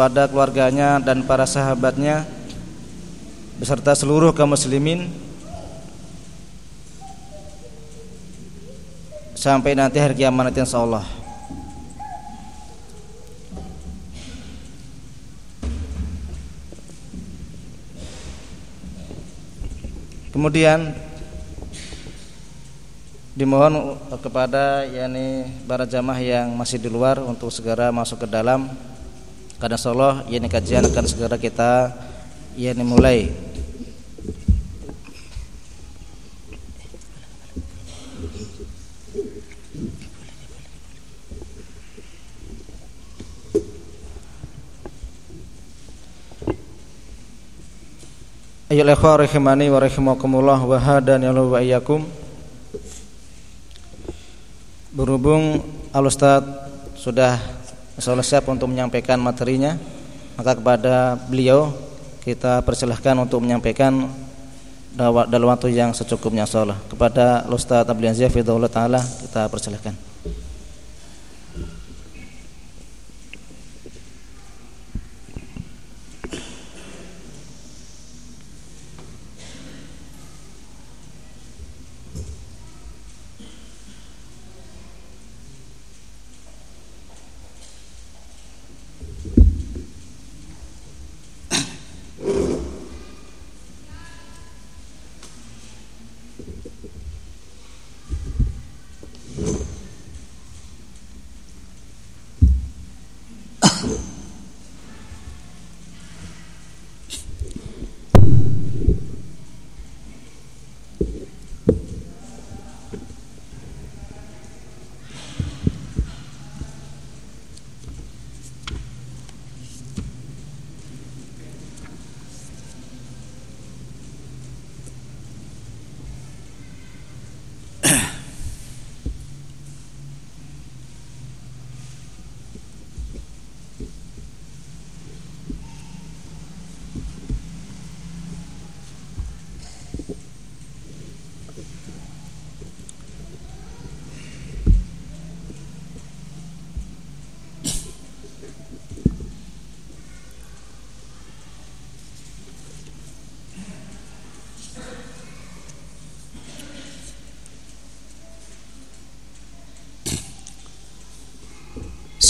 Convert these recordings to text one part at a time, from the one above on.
pada keluarganya dan para sahabatnya beserta seluruh kaum muslimin sampai nanti hari kiamat insyaallah. Kemudian dimohon kepada yakni para jamaah yang masih di luar untuk segera masuk ke dalam karena insyaallah yakni kajian akan segera kita yakni mulai. Ayo ikhwah rahimani wa rahimakumullah wa hadani wa iyyakum. Berhubung Al-Ustaz sudah insyaallah siap untuk menyampaikan materinya, maka kepada beliau kita persilahkan untuk menyampaikan dalam waktu yang secukupnya insyaallah. Kepada Al-Ustaz Abdul Aziz taala kita persilahkan.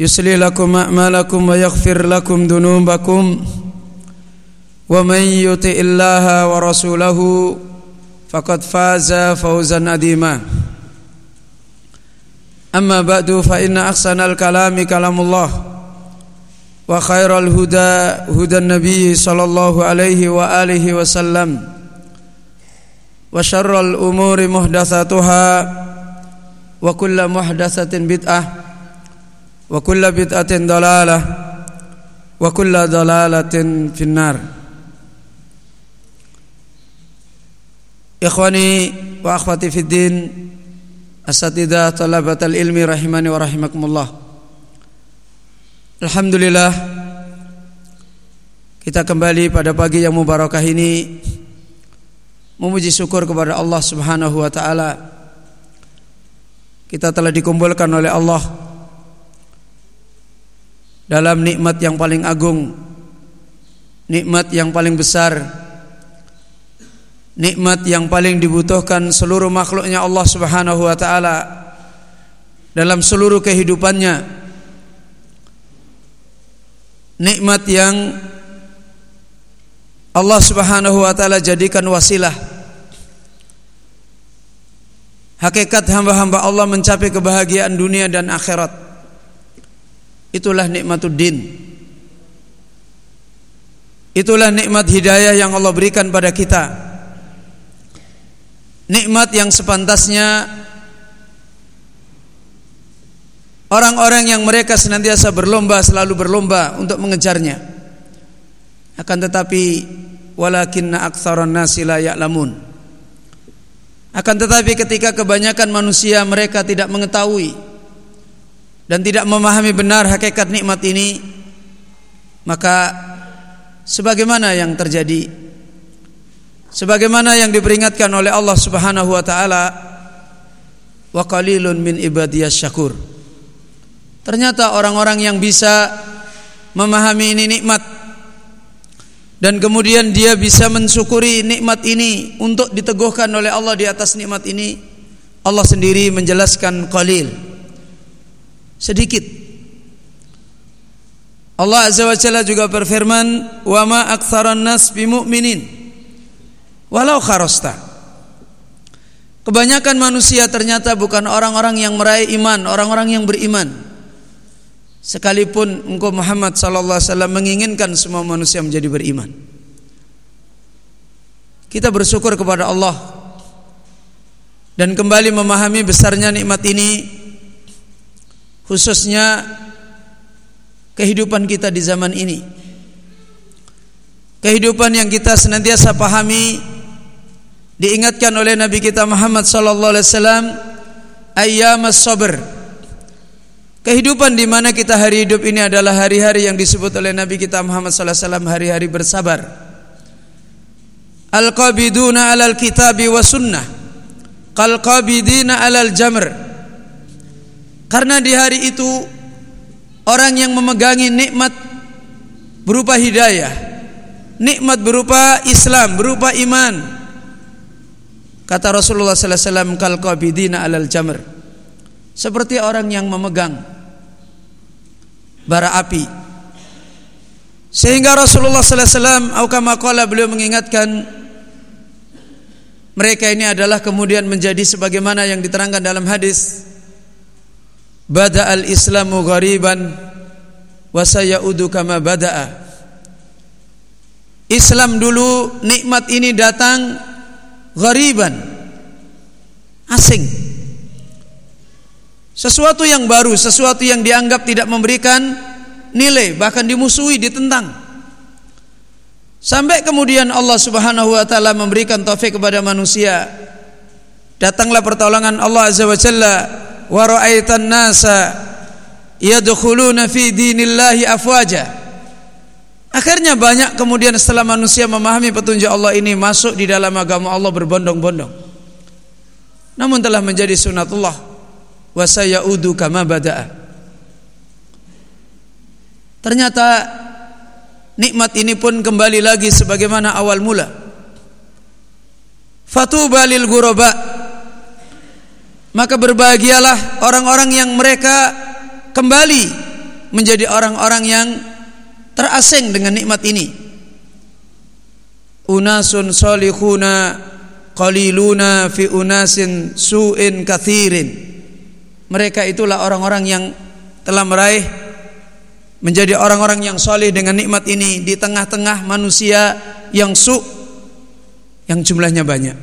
يصلي لكم أعمالكم ويغفر لكم ذنوبكم ومن يطع الله ورسوله فقد فاز فوزا عظيما. أما بعد فإن أحسن الكلام كلام الله وخير الهدى هدى النبي صلى الله عليه وآله وسلم وشر الأمور محدثاتها وكل محدثة بدعة kullu bid'atin dalalah. Wa kullu dalalatin finnar. Ikhwani wa akhwati fid din asatidah talabatal ilmi rahimani wa rahimakumullah. Alhamdulillah Kita kembali pada pagi yang mubarakah ini memuji syukur kepada Allah Subhanahu wa taala. Kita telah dikumpulkan oleh Allah dalam nikmat yang paling agung, nikmat yang paling besar, nikmat yang paling dibutuhkan seluruh makhluknya Allah Subhanahu wa taala dalam seluruh kehidupannya. Nikmat yang Allah Subhanahu wa taala jadikan wasilah hakikat hamba-hamba Allah mencapai kebahagiaan dunia dan akhirat itulah nikmatuddin itulah nikmat hidayah yang Allah berikan pada kita. Nikmat yang sepantasnya orang-orang yang mereka senantiasa berlomba selalu berlomba untuk mengejarnya. Akan tetapi walakinna aktsaran nasi la ya'lamun. Akan tetapi ketika kebanyakan manusia mereka tidak mengetahui dan tidak memahami benar hakikat nikmat ini maka sebagaimana yang terjadi sebagaimana yang diperingatkan oleh Allah Subhanahu wa taala wa qalilun min ibadiyas syakur. Ternyata orang-orang yang bisa memahami ini nikmat dan kemudian dia bisa mensyukuri nikmat ini untuk diteguhkan oleh Allah di atas nikmat ini Allah sendiri menjelaskan qalil sedikit Allah Azza wa Jalla juga berfirman wa ma aktsaran nas bimumin walau kharasta Kebanyakan manusia ternyata bukan orang-orang yang meraih iman, orang-orang yang beriman. Sekalipun engkau Muhammad sallallahu alaihi wasallam menginginkan semua manusia menjadi beriman. Kita bersyukur kepada Allah dan kembali memahami besarnya nikmat ini khususnya kehidupan kita di zaman ini. Kehidupan yang kita senantiasa pahami diingatkan oleh Nabi kita Muhammad sallallahu alaihi wasallam ayyamas sabr Kehidupan di mana kita hari hidup ini adalah hari-hari yang disebut oleh Nabi kita Muhammad sallallahu alaihi wasallam hari-hari bersabar. Al-qabiduna 'alal kitabi wa sunnah. Qal qabidina 'alal jamr. Karena di hari itu orang yang memegangi nikmat berupa hidayah, nikmat berupa Islam, berupa iman. Kata Rasulullah sallallahu alaihi wasallam 'alal jamr seperti orang yang memegang bara api. Sehingga Rasulullah sallallahu alaihi wasallam beliau mengingatkan mereka ini adalah kemudian menjadi sebagaimana yang diterangkan dalam hadis Bada al-Islamu ghariban wa sayaudu kama bada'a. Islam dulu nikmat ini datang ghariban asing sesuatu yang baru, sesuatu yang dianggap tidak memberikan nilai, bahkan dimusuhi, ditentang. Sampai kemudian Allah Subhanahu wa taala memberikan taufik kepada manusia. Datanglah pertolongan Allah Azza wa Jalla wa ra'aitan nasa yadkhuluna fi dinillahi afwaja. Akhirnya banyak kemudian setelah manusia memahami petunjuk Allah ini masuk di dalam agama Allah berbondong-bondong. Namun telah menjadi sunatullah wa sayaudu kama bada'a. Ternyata nikmat ini pun kembali lagi sebagaimana awal mula. Fatuba lil ghuraba. Maka berbahagialah orang-orang yang mereka kembali menjadi orang-orang yang terasing dengan nikmat ini. Unasun salihuna qaliluna fi unasin su'in kathirin mereka itulah orang-orang yang telah meraih menjadi orang-orang yang soleh dengan nikmat ini di tengah-tengah manusia yang su yang jumlahnya banyak.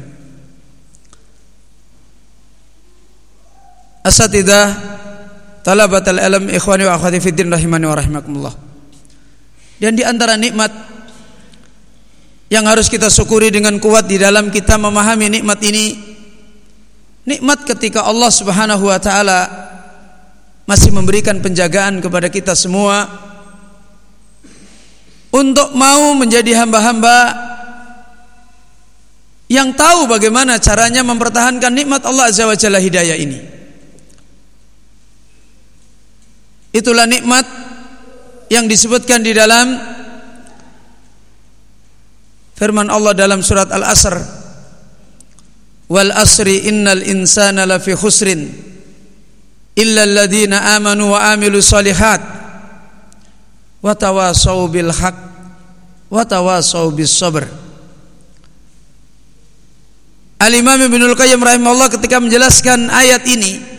Asatidah talabat al-ilm ikhwani wa akhwati fiddin rahimani wa rahimakumullah. Dan di antara nikmat yang harus kita syukuri dengan kuat di dalam kita memahami nikmat ini Nikmat ketika Allah Subhanahu wa taala masih memberikan penjagaan kepada kita semua untuk mau menjadi hamba-hamba yang tahu bagaimana caranya mempertahankan nikmat Allah Azza wa Jalla hidayah ini. Itulah nikmat yang disebutkan di dalam firman Allah dalam surat Al-Asr. Wal asri innal insana lafi khusrin illa alladhina amanu wa amilu salihat wa tawasaw bil haq wa tawasaw bis sabr. Al-Imam Ibnul Qayyim rahimahullah ketika menjelaskan ayat ini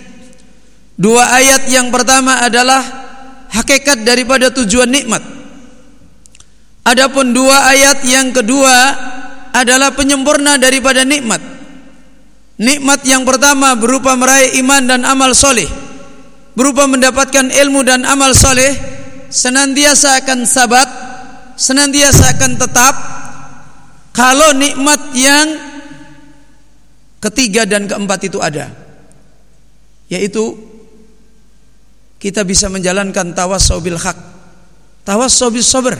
dua ayat yang pertama adalah hakikat daripada tujuan nikmat. Adapun dua ayat yang kedua adalah penyempurna daripada nikmat. Nikmat yang pertama berupa meraih iman dan amal soleh, berupa mendapatkan ilmu dan amal soleh, senantiasa akan sabat, senantiasa akan tetap. Kalau nikmat yang ketiga dan keempat itu ada yaitu kita bisa menjalankan tawassaw bil haq. Tawassaw bis sabr.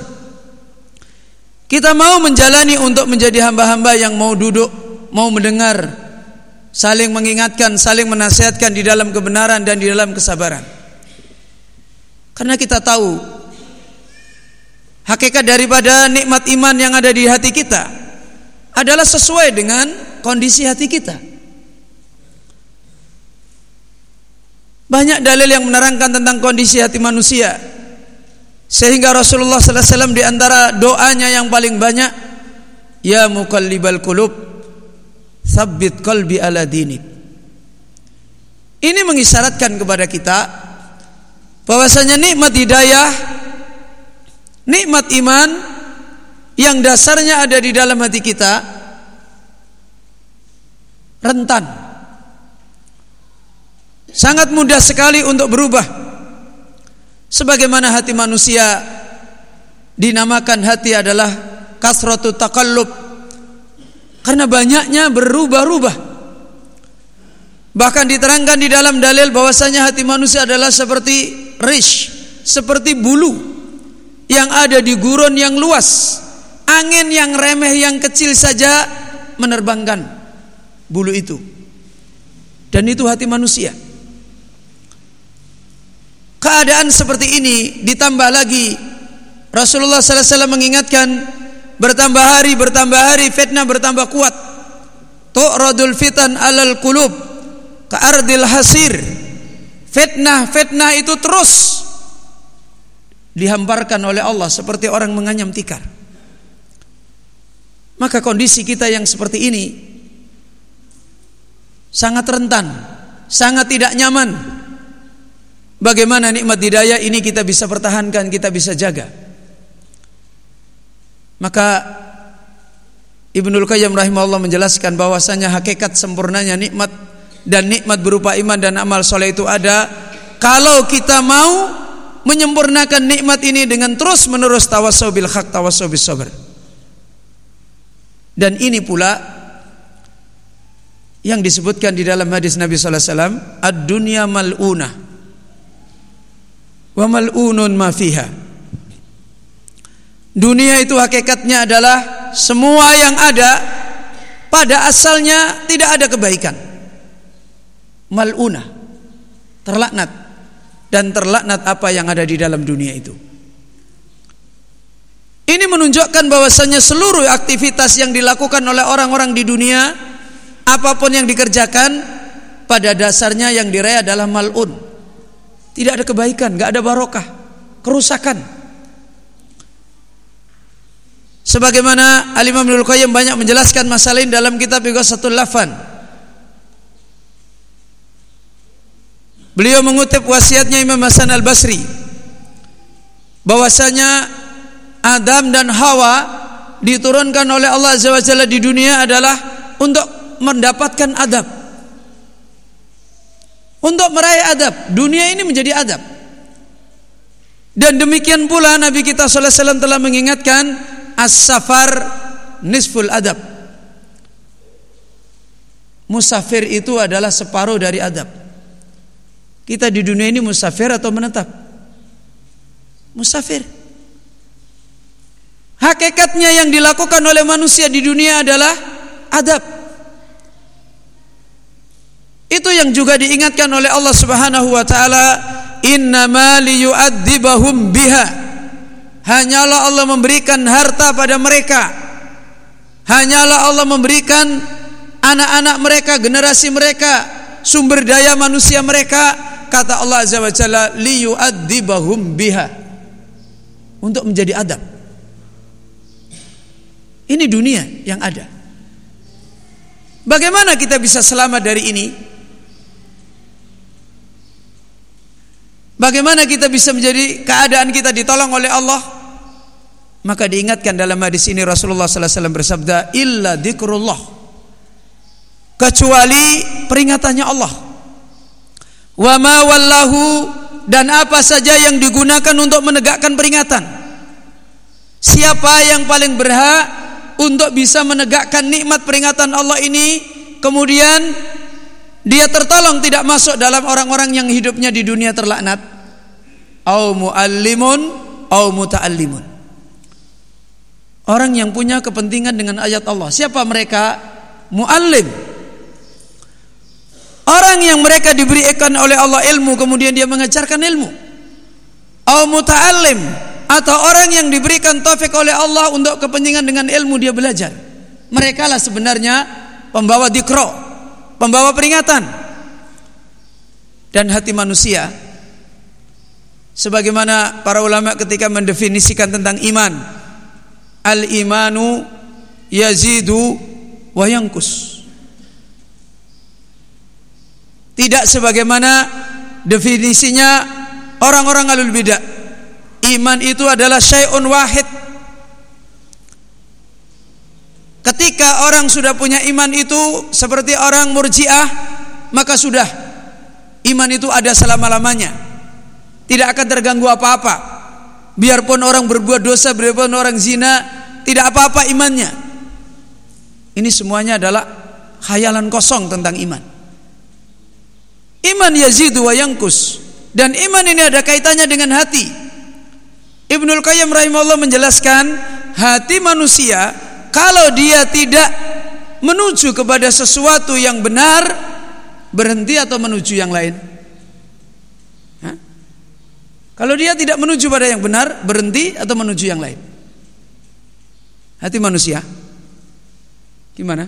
Kita mau menjalani untuk menjadi hamba-hamba yang mau duduk mau mendengar saling mengingatkan saling menasihatkan di dalam kebenaran dan di dalam kesabaran. Karena kita tahu hakikat daripada nikmat iman yang ada di hati kita adalah sesuai dengan kondisi hati kita. Banyak dalil yang menerangkan tentang kondisi hati manusia. Sehingga Rasulullah sallallahu alaihi di antara doanya yang paling banyak, ya muqallibal qulub, tsabbit qalbi ala dinik. Ini mengisyaratkan kepada kita bahwasanya nikmat hidayah, nikmat iman yang dasarnya ada di dalam hati kita rentan. Sangat mudah sekali untuk berubah. Sebagaimana hati manusia dinamakan hati adalah kasratu takallub. Karena banyaknya berubah-ubah. Bahkan diterangkan di dalam dalil bahwasanya hati manusia adalah seperti rish, seperti bulu yang ada di gurun yang luas. Angin yang remeh yang kecil saja menerbangkan bulu itu. Dan itu hati manusia. Keadaan seperti ini ditambah lagi Rasulullah SAW mengingatkan bertambah hari bertambah hari fitnah bertambah kuat. Tu'radul fitan alal kulub ardil hasir. Fitnah-fitnah itu terus dihamparkan oleh Allah seperti orang menganyam tikar. Maka kondisi kita yang seperti ini sangat rentan, sangat tidak nyaman. Bagaimana nikmat hidayah ini kita bisa pertahankan, kita bisa jaga. Maka Ibnul Qayyim rahimahullah menjelaskan bahwasanya hakikat sempurnanya nikmat dan nikmat berupa iman dan amal soleh itu ada kalau kita mau menyempurnakan nikmat ini dengan terus menerus tawasau bil haq tawasau bis sabr. Dan ini pula yang disebutkan di dalam hadis Nabi wasallam ad-dunya mal'unah wa mal'unun ma fiha. Dunia itu hakikatnya adalah semua yang ada pada asalnya tidak ada kebaikan. Mal'unah. Terlaknat. Dan terlaknat apa yang ada di dalam dunia itu. Ini menunjukkan bahwasanya seluruh aktivitas yang dilakukan oleh orang-orang di dunia apa pun yang dikerjakan pada dasarnya yang diraih adalah malun. Tidak ada kebaikan, nggak ada barokah, kerusakan. Sebagaimana Al Imam Ibnu Qayyim banyak menjelaskan masalah ini dalam kitab Ighasatul Lafan. Beliau mengutip wasiatnya Imam Hasan Al Basri bahwasanya Adam dan Hawa diturunkan oleh Allah Azza wa di dunia adalah untuk mendapatkan adab. Untuk meraih adab, dunia ini menjadi adab. Dan demikian pula Nabi kita wasallam telah mengingatkan as-safar nisful adab. Musafir itu adalah separuh dari adab. Kita di dunia ini musafir atau menetap? Musafir. Hakikatnya yang dilakukan oleh manusia di dunia adalah adab. Itu yang juga diingatkan oleh Allah Subhanahu wa taala, "Innama liyu'adzibahum biha." Hanyalah Allah memberikan harta pada mereka. Hanyalah Allah memberikan anak-anak mereka, generasi mereka, sumber daya manusia mereka, kata Allah Azza wa Jalla, liyu'adzibahum biha. Untuk menjadi adab. Ini dunia yang ada. Bagaimana kita bisa selamat dari ini? Bagaimana kita bisa menjadi keadaan kita ditolong oleh Allah? Maka diingatkan dalam hadis ini Rasulullah sallallahu alaihi wasallam bersabda, "Illa dzikrullah." Kecuali peringatannya Allah. Wa ma wallahu dan apa saja yang digunakan untuk menegakkan peringatan. Siapa yang paling berhak untuk bisa menegakkan nikmat peringatan Allah ini kemudian dia tertolong tidak masuk dalam orang-orang yang hidupnya di dunia terlaknat. Au muallimun au muta'allimun. Orang yang punya kepentingan dengan ayat Allah. Siapa mereka? Muallim. Orang yang mereka diberikan oleh Allah ilmu kemudian dia mengajarkan ilmu. Au muta'allim atau orang yang diberikan taufik oleh Allah untuk kepentingan dengan ilmu dia belajar. Mereka lah sebenarnya pembawa dikro, pembawa peringatan. Dan hati manusia sebagaimana para ulama ketika mendefinisikan tentang iman, al-imanu yazidu wa yankus. Tidak sebagaimana definisinya orang-orang alul bidah Iman itu adalah syai'un wahid. Ketika orang sudah punya iman itu seperti orang murjiah, maka sudah iman itu ada selama-lamanya. Tidak akan terganggu apa-apa. Biarpun orang berbuat dosa, biarpun orang zina, tidak apa-apa imannya. Ini semuanya adalah khayalan kosong tentang iman. Iman yazidu wa yangkus. Dan iman ini ada kaitannya dengan hati. Ibnul Qayyim rahimahullah menjelaskan hati manusia kalau dia tidak menuju kepada sesuatu yang benar berhenti atau menuju yang lain. Hah? Kalau dia tidak menuju pada yang benar berhenti atau menuju yang lain. Hati manusia gimana?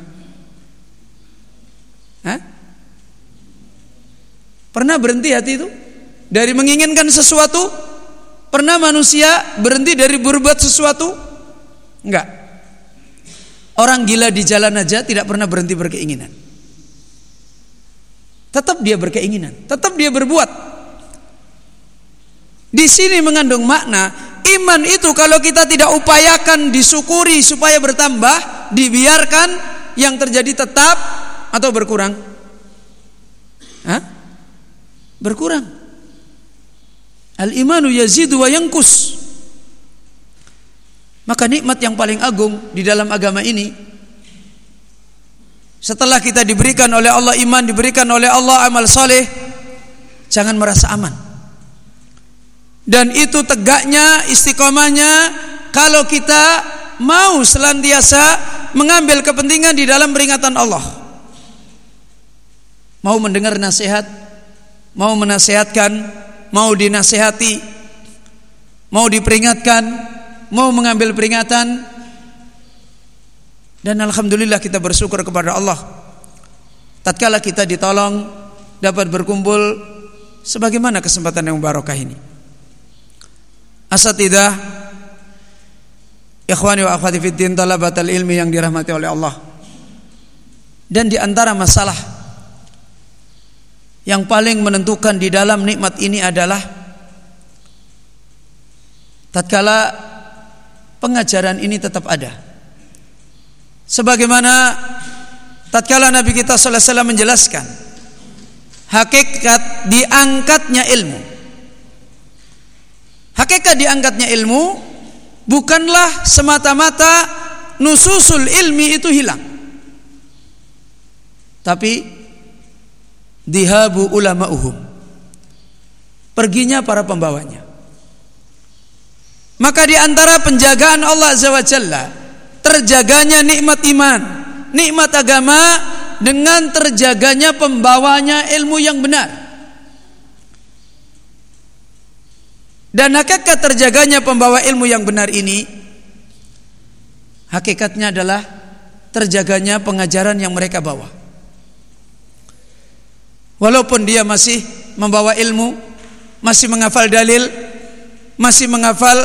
Hah? Pernah berhenti hati itu dari menginginkan sesuatu Pernah manusia berhenti dari berbuat sesuatu? Enggak. Orang gila di jalan aja tidak pernah berhenti berkeinginan. Tetap dia berkeinginan, tetap dia berbuat. Di sini mengandung makna iman itu kalau kita tidak upayakan disyukuri supaya bertambah, dibiarkan yang terjadi tetap atau berkurang. Hah? Berkurang. Al-imanu yazidu wa yankus. Maka nikmat yang paling agung di dalam agama ini setelah kita diberikan oleh Allah iman, diberikan oleh Allah amal soleh, jangan merasa aman. Dan itu tegaknya, istiqomahnya kalau kita mau selantiasa mengambil kepentingan di dalam peringatan Allah. Mau mendengar nasihat, mau menasehatkan, mau dinasehati, mau diperingatkan, mau mengambil peringatan. Dan alhamdulillah kita bersyukur kepada Allah. Tatkala kita ditolong dapat berkumpul sebagaimana kesempatan yang barokah ini. Asatidah Ikhwani wa akhwati fiddin talabatal ilmi yang dirahmati oleh Allah. Dan di antara masalah yang paling menentukan di dalam nikmat ini adalah tatkala pengajaran ini tetap ada. Sebagaimana tatkala Nabi kita sallallahu alaihi wasallam menjelaskan hakikat diangkatnya ilmu. Hakikat diangkatnya ilmu bukanlah semata-mata nususul ilmi itu hilang. Tapi dihabu ulama'uhum perginya para pembawanya Maka di antara penjagaan Allah Azza terjaganya nikmat iman, nikmat agama dengan terjaganya pembawanya ilmu yang benar. Dan hakikat terjaganya pembawa ilmu yang benar ini hakikatnya adalah terjaganya pengajaran yang mereka bawa. Walaupun dia masih membawa ilmu, masih menghafal dalil, masih menghafal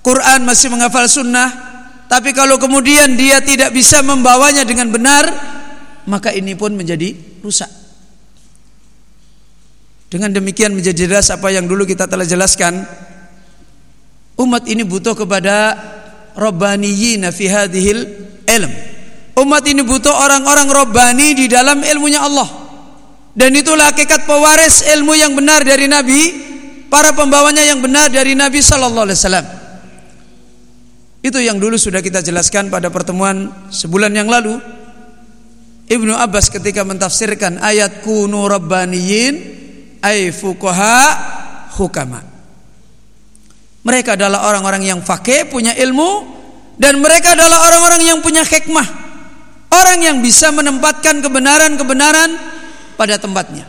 Quran masih menghafal sunnah tapi kalau kemudian dia tidak bisa membawanya dengan benar maka ini pun menjadi rusak. Dengan demikian menjadi jelas apa yang dulu kita telah jelaskan. Umat ini butuh kepada robbaniyina fi hadhil ilm. Umat ini butuh orang-orang robbani di dalam ilmunya Allah. Dan itulah hakikat pewaris ilmu yang benar dari Nabi para pembawanya yang benar dari Nabi sallallahu alaihi wasallam itu yang dulu sudah kita jelaskan pada pertemuan sebulan yang lalu. Ibnu Abbas ketika mentafsirkan ayat kunu rabbaniyin ay fuqaha hukama. Mereka adalah orang-orang yang fakih, punya ilmu dan mereka adalah orang-orang yang punya hikmah. Orang yang bisa menempatkan kebenaran-kebenaran pada tempatnya.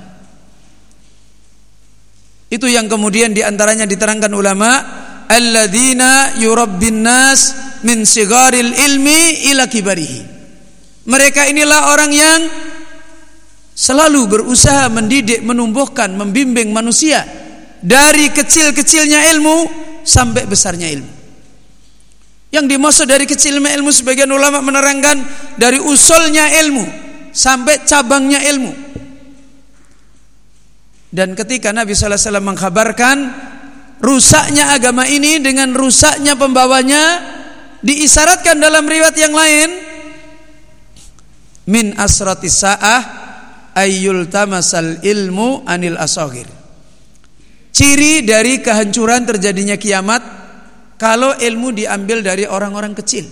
Itu yang kemudian di antaranya diterangkan ulama alladzina yurabbin nas min sigaril ilmi ila kibarihi. Mereka inilah orang yang selalu berusaha mendidik, menumbuhkan, membimbing manusia dari kecil-kecilnya ilmu sampai besarnya ilmu. Yang dimaksud dari kecilnya ilmu sebagian ulama menerangkan dari usulnya ilmu sampai cabangnya ilmu. Dan ketika Nabi sallallahu alaihi wasallam mengkhabarkan rusaknya agama ini dengan rusaknya pembawanya diisyaratkan dalam riwayat yang lain. Min asrati sa'ah ayyul tamasal ilmu anil asagir. Ciri dari kehancuran terjadinya kiamat kalau ilmu diambil dari orang-orang kecil.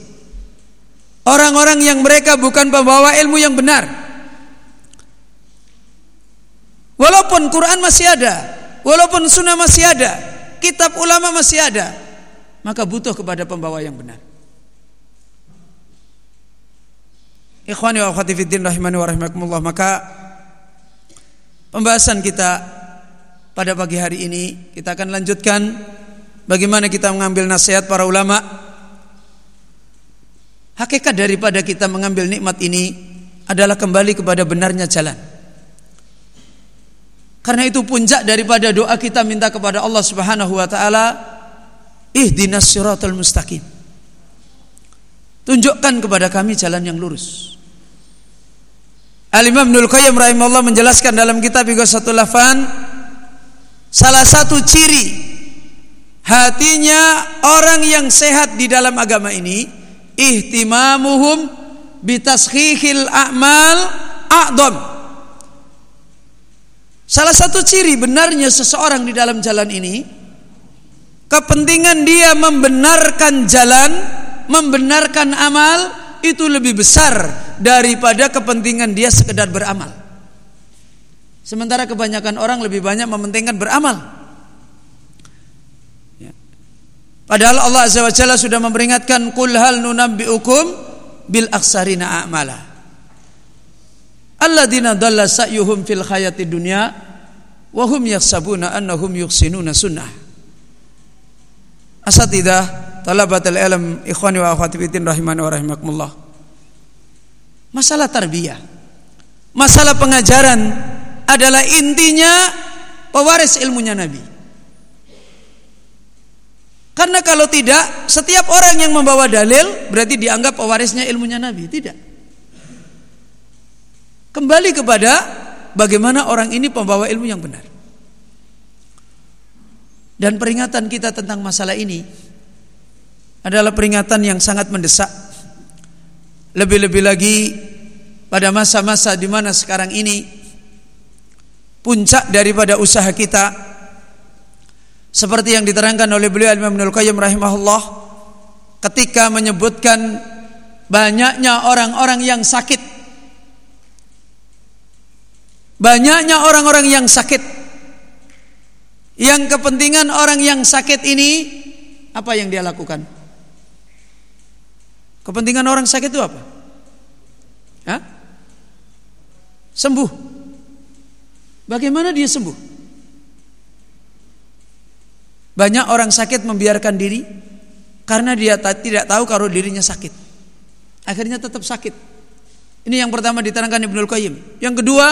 Orang-orang yang mereka bukan pembawa ilmu yang benar. Walaupun Quran masih ada walaupun sunnah masih ada kitab ulama masih ada, maka butuh kepada pembawa yang benar. Ikhwani wa akhwati fiddin rahimani wa rahimakumullah Maka Pembahasan kita Pada pagi hari ini Kita akan lanjutkan Bagaimana kita mengambil nasihat para ulama Hakikat daripada kita mengambil nikmat ini Adalah kembali kepada benarnya jalan karena itu puncak daripada doa kita minta kepada Allah Subhanahu wa taala, ihdinas siratal mustaqim. Tunjukkan kepada kami jalan yang lurus. Al-Imam Ibnu Qayyim rahimahullah menjelaskan dalam kitab satu Lafan salah satu ciri hatinya orang yang sehat di dalam agama ini ihtimamuhum bitaskhihil a'mal a'dham Salah satu ciri benarnya seseorang di dalam jalan ini kepentingan dia membenarkan jalan, membenarkan amal itu lebih besar daripada kepentingan dia sekedar beramal. Sementara kebanyakan orang lebih banyak mementingkan beramal. Ya. Padahal Allah Azza wa Jalla sudah memperingatkan kul hal nunabbiukum bil aksarina a'mala. Alladzina dalla sa'yuhum fil hayati dunya wa hum yahsabuna annahum yuhsinuna sunnah. Asatidah talabatul ilm ikhwani wa akhwati rahimani wa rahimakumullah. Masalah tarbiyah. Masalah pengajaran adalah intinya pewaris ilmunya Nabi. Karena kalau tidak, setiap orang yang membawa dalil berarti dianggap pewarisnya ilmunya Nabi. Tidak. Kembali kepada bagaimana orang ini pembawa ilmu yang benar. Dan peringatan kita tentang masalah ini adalah peringatan yang sangat mendesak. Lebih-lebih lagi pada masa-masa di mana sekarang ini puncak daripada usaha kita seperti yang diterangkan oleh beliau Imam Ibnu Qayyim rahimahullah ketika menyebutkan banyaknya orang-orang yang sakit Banyaknya orang-orang yang sakit Yang kepentingan orang yang sakit ini apa yang dia lakukan? Kepentingan orang sakit itu apa? Hah? Sembuh. Bagaimana dia sembuh? Banyak orang sakit membiarkan diri karena dia tidak tahu kalau dirinya sakit. Akhirnya tetap sakit. Ini yang pertama diterangkan Ibnul Qayyim. Yang kedua,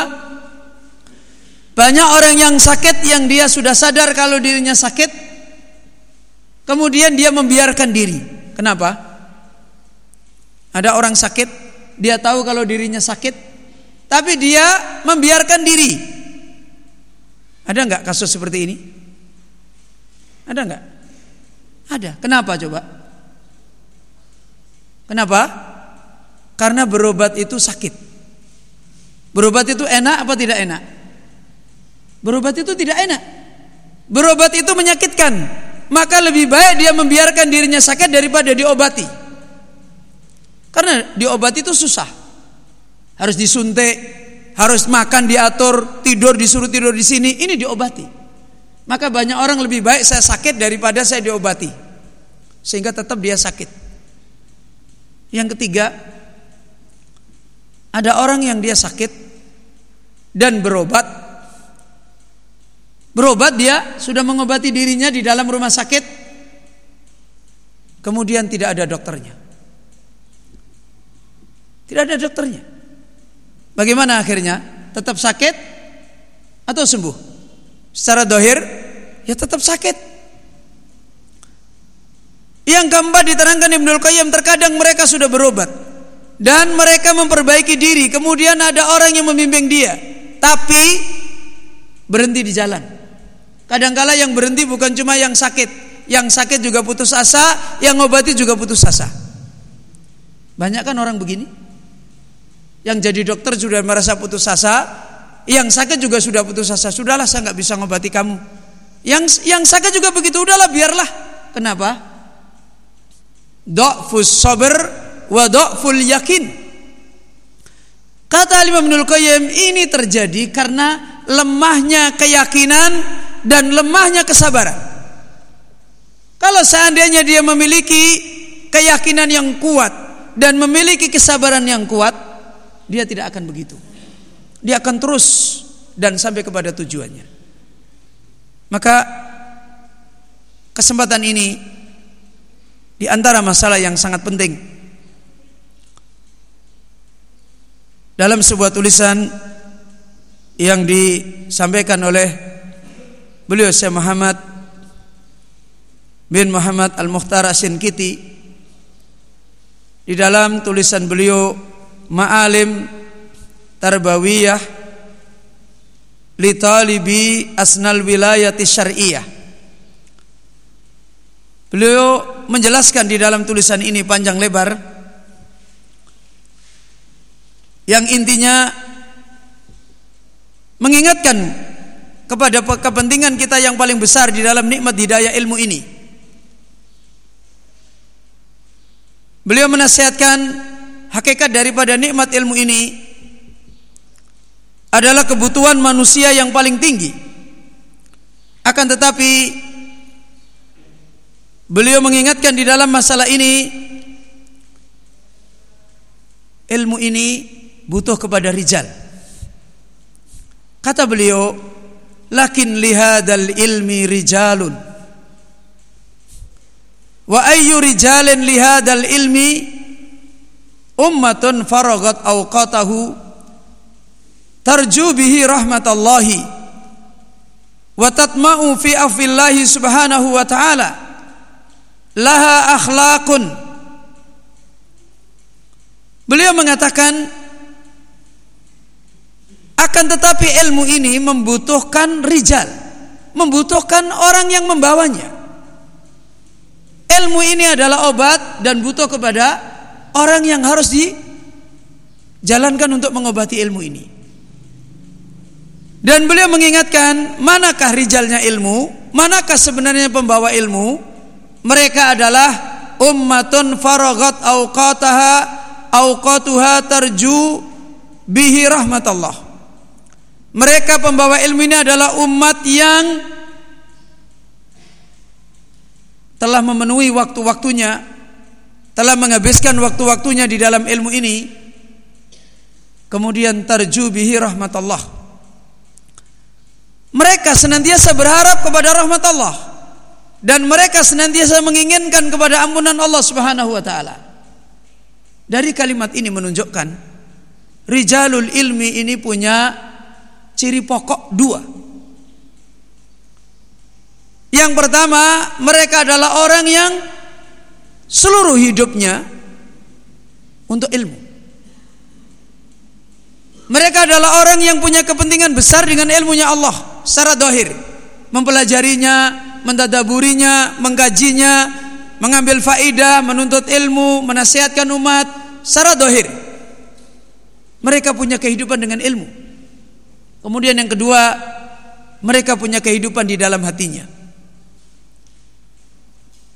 banyak orang yang sakit yang dia sudah sadar kalau dirinya sakit, kemudian dia membiarkan diri. Kenapa? Ada orang sakit, dia tahu kalau dirinya sakit, tapi dia membiarkan diri. Ada nggak kasus seperti ini? Ada nggak? Ada. Kenapa coba? Kenapa? Karena berobat itu sakit. Berobat itu enak apa tidak enak? Berobat itu tidak enak. Berobat itu menyakitkan. Maka lebih baik dia membiarkan dirinya sakit daripada diobati. Karena diobati itu susah. Harus disuntik, harus makan diatur, tidur disuruh tidur di sini, ini diobati. Maka banyak orang lebih baik saya sakit daripada saya diobati. Sehingga tetap dia sakit. Yang ketiga, ada orang yang dia sakit dan berobat. Berobat dia sudah mengobati dirinya di dalam rumah sakit. Kemudian tidak ada dokternya. Tidak ada dokternya. Bagaimana akhirnya? Tetap sakit atau sembuh? Secara dohir ya tetap sakit. Yang keempat diterangkan Ibnul Qayyim terkadang mereka sudah berobat dan mereka memperbaiki diri, kemudian ada orang yang membimbing dia, tapi berhenti di jalan. Kadangkala yang berhenti bukan cuma yang sakit, yang sakit juga putus asa, yang ngobati juga putus asa. Banyak kan orang begini? Yang jadi dokter sudah merasa putus asa, yang sakit juga sudah putus asa. Sudahlah saya nggak bisa ngobati kamu. Yang yang sakit juga begitu. Udahlah biarlah. Kenapa? Do'fus sabar wa do'ful yakin. Kata Imam Ibnul Qayyim ini terjadi karena lemahnya keyakinan dan lemahnya kesabaran. Kalau seandainya dia memiliki keyakinan yang kuat dan memiliki kesabaran yang kuat, dia tidak akan begitu dia akan terus dan sampai kepada tujuannya. Maka kesempatan ini di antara masalah yang sangat penting dalam sebuah tulisan yang disampaikan oleh beliau Syekh Muhammad bin Muhammad Al-Mukhtar Kiti di dalam tulisan beliau Ma'alim tarbawiyah li talibi asnal wilayati syar'iyah. Beliau menjelaskan di dalam tulisan ini panjang lebar yang intinya mengingatkan kepada kepentingan kita yang paling besar di dalam nikmat hidayah ilmu ini. Beliau menasihatkan hakikat daripada nikmat ilmu ini adalah kebutuhan manusia yang paling tinggi. Akan tetapi beliau mengingatkan di dalam masalah ini ilmu ini butuh kepada rijal. Kata beliau, "Lakin lihadal ilmi rijalun." Wa ayyu rijalin lihadal ilmi ummatun faragat awqatahu tarju bihi rahmatallahi wa tatma'u fi afillahi subhanahu wa ta'ala laha akhlaqun beliau mengatakan akan tetapi ilmu ini membutuhkan rijal membutuhkan orang yang membawanya ilmu ini adalah obat dan butuh kepada orang yang harus dijalankan untuk mengobati ilmu ini dan beliau mengingatkan manakah rijalnya ilmu, manakah sebenarnya pembawa ilmu? Mereka adalah ummatun faragat awqataha awqatuha tarju bihi rahmatullah. Mereka pembawa ilmu ini adalah umat yang telah memenuhi waktu-waktunya, telah menghabiskan waktu-waktunya di dalam ilmu ini, kemudian tarju bihi rahmatullah. Mereka senantiasa berharap kepada rahmat Allah dan mereka senantiasa menginginkan kepada ampunan Allah Subhanahu wa taala. Dari kalimat ini menunjukkan rijalul ilmi ini punya ciri pokok dua. Yang pertama, mereka adalah orang yang seluruh hidupnya untuk ilmu. Mereka adalah orang yang punya kepentingan besar dengan ilmunya Allah secara dohir, mempelajarinya, mentadaburinya, mengkajinya, mengambil faidah, menuntut ilmu, menasihatkan umat secara dohir. Mereka punya kehidupan dengan ilmu. Kemudian yang kedua, mereka punya kehidupan di dalam hatinya.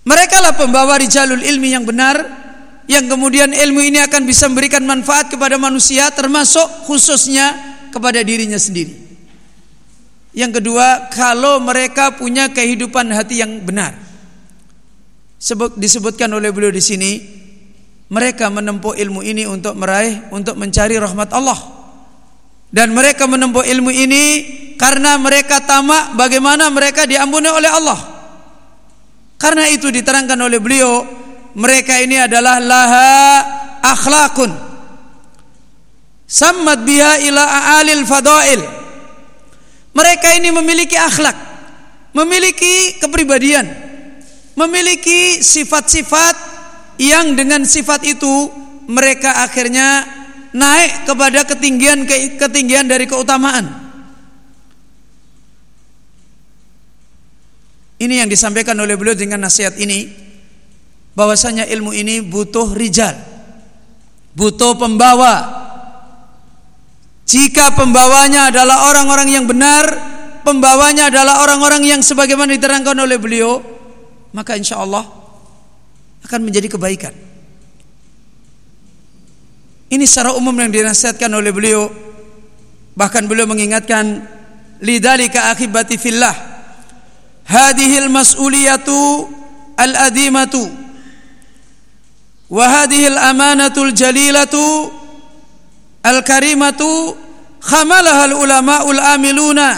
Mereka lah pembawa rijalul ilmi yang benar yang kemudian ilmu ini akan bisa memberikan manfaat kepada manusia termasuk khususnya kepada dirinya sendiri. Yang kedua, kalau mereka punya kehidupan hati yang benar sebut, disebutkan oleh beliau di sini mereka menempuh ilmu ini untuk meraih untuk mencari rahmat Allah dan mereka menempuh ilmu ini karena mereka tamak bagaimana mereka diampuni oleh Allah. Karena itu diterangkan oleh beliau mereka ini adalah laha akhlakun. Sammat biha ila aalil fadail. Mereka ini memiliki akhlak memiliki kepribadian memiliki sifat-sifat yang dengan sifat itu mereka akhirnya naik kepada ketinggian ketinggian dari keutamaan. Ini yang disampaikan oleh beliau dengan nasihat ini bahwasanya ilmu ini butuh rijal. Butuh pembawa. Jika pembawanya adalah orang-orang yang benar, pembawanya adalah orang-orang yang sebagaimana diterangkan oleh beliau, maka insya Allah akan menjadi kebaikan. Ini secara umum yang dinasihatkan oleh beliau. Bahkan beliau mengingatkan lidzalika akibati fillah. Hadhil mas'uliyatu al-adimatu. Wa hadhil amanatul jalilatu al-karimatu khamalaha al-ulama'ul amiluna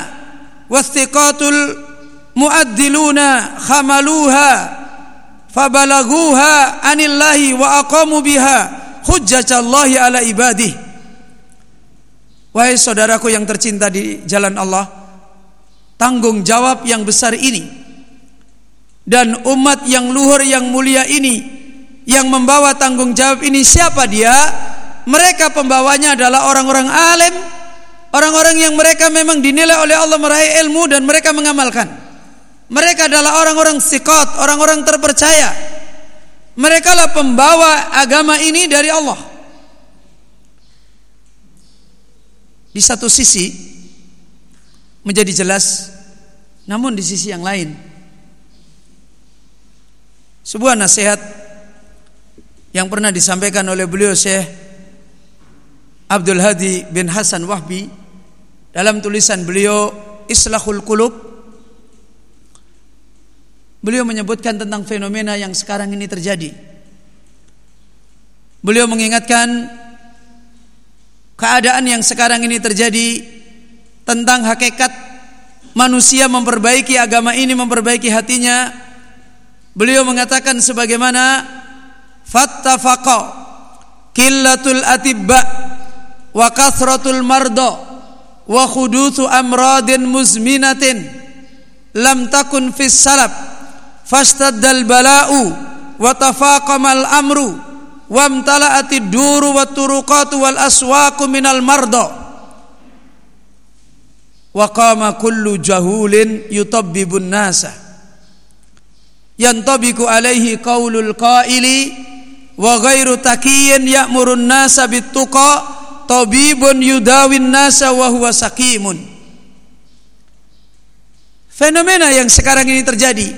wastiqatul muaddiluna khamaluha fabalaguha anillahi wa aqamu biha hujjatallahi ala ibadih Wahai saudaraku yang tercinta di jalan Allah Tanggung jawab yang besar ini Dan umat yang luhur yang mulia ini Yang membawa tanggung jawab ini siapa dia? Mereka pembawanya adalah orang-orang alim Orang-orang yang mereka memang dinilai oleh Allah meraih ilmu dan mereka mengamalkan mereka adalah orang-orang sikot, orang-orang terpercaya. Mereka lah pembawa agama ini dari Allah. Di satu sisi menjadi jelas, namun di sisi yang lain sebuah nasihat yang pernah disampaikan oleh beliau Syekh Abdul Hadi bin Hasan Wahbi dalam tulisan beliau Islahul Qulub Beliau menyebutkan tentang fenomena yang sekarang ini terjadi. Beliau mengingatkan keadaan yang sekarang ini terjadi tentang hakikat manusia memperbaiki agama ini, memperbaiki hatinya. Beliau mengatakan sebagaimana fattafaqa killatul atibba wa kathratul mardo wa khuduthu amradin muzminatin lam takun fis salaf fastaddal bala'u wa tafaqamal amru wamtala'atid duru wat turuqatu wal aswaqu minal marda wa qama kullu jahulin yutabbibun nasa yantabiku alaihi qaulul qaili wa ghairu takiyin ya'murun nasa bittuqa tabibun yudawin nasa wa huwa sakimun fenomena yang sekarang ini terjadi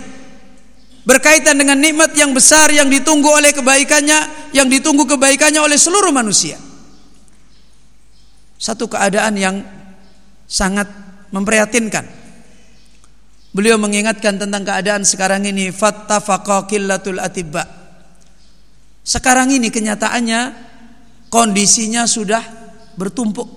berkaitan dengan nikmat yang besar yang ditunggu oleh kebaikannya, yang ditunggu kebaikannya oleh seluruh manusia. Satu keadaan yang sangat memprihatinkan. beliau mengingatkan tentang keadaan sekarang ini fattafaqa qillatul atibba. Sekarang ini kenyataannya kondisinya sudah bertumpuk.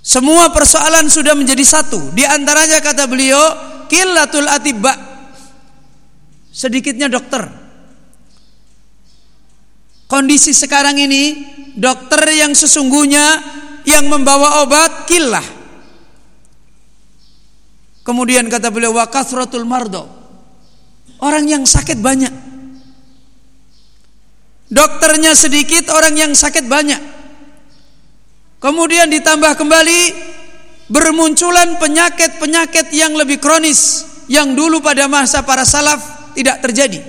Semua persoalan sudah menjadi satu. Di antaranya kata beliau, qillatul atibba. Sedikitnya dokter. Kondisi sekarang ini dokter yang sesungguhnya yang membawa obat killah. Kemudian kata beliau wa kasratul mardo. Orang yang sakit banyak. Dokternya sedikit, orang yang sakit banyak. Kemudian ditambah kembali bermunculan penyakit-penyakit yang lebih kronis yang dulu pada masa para salaf tidak terjadi.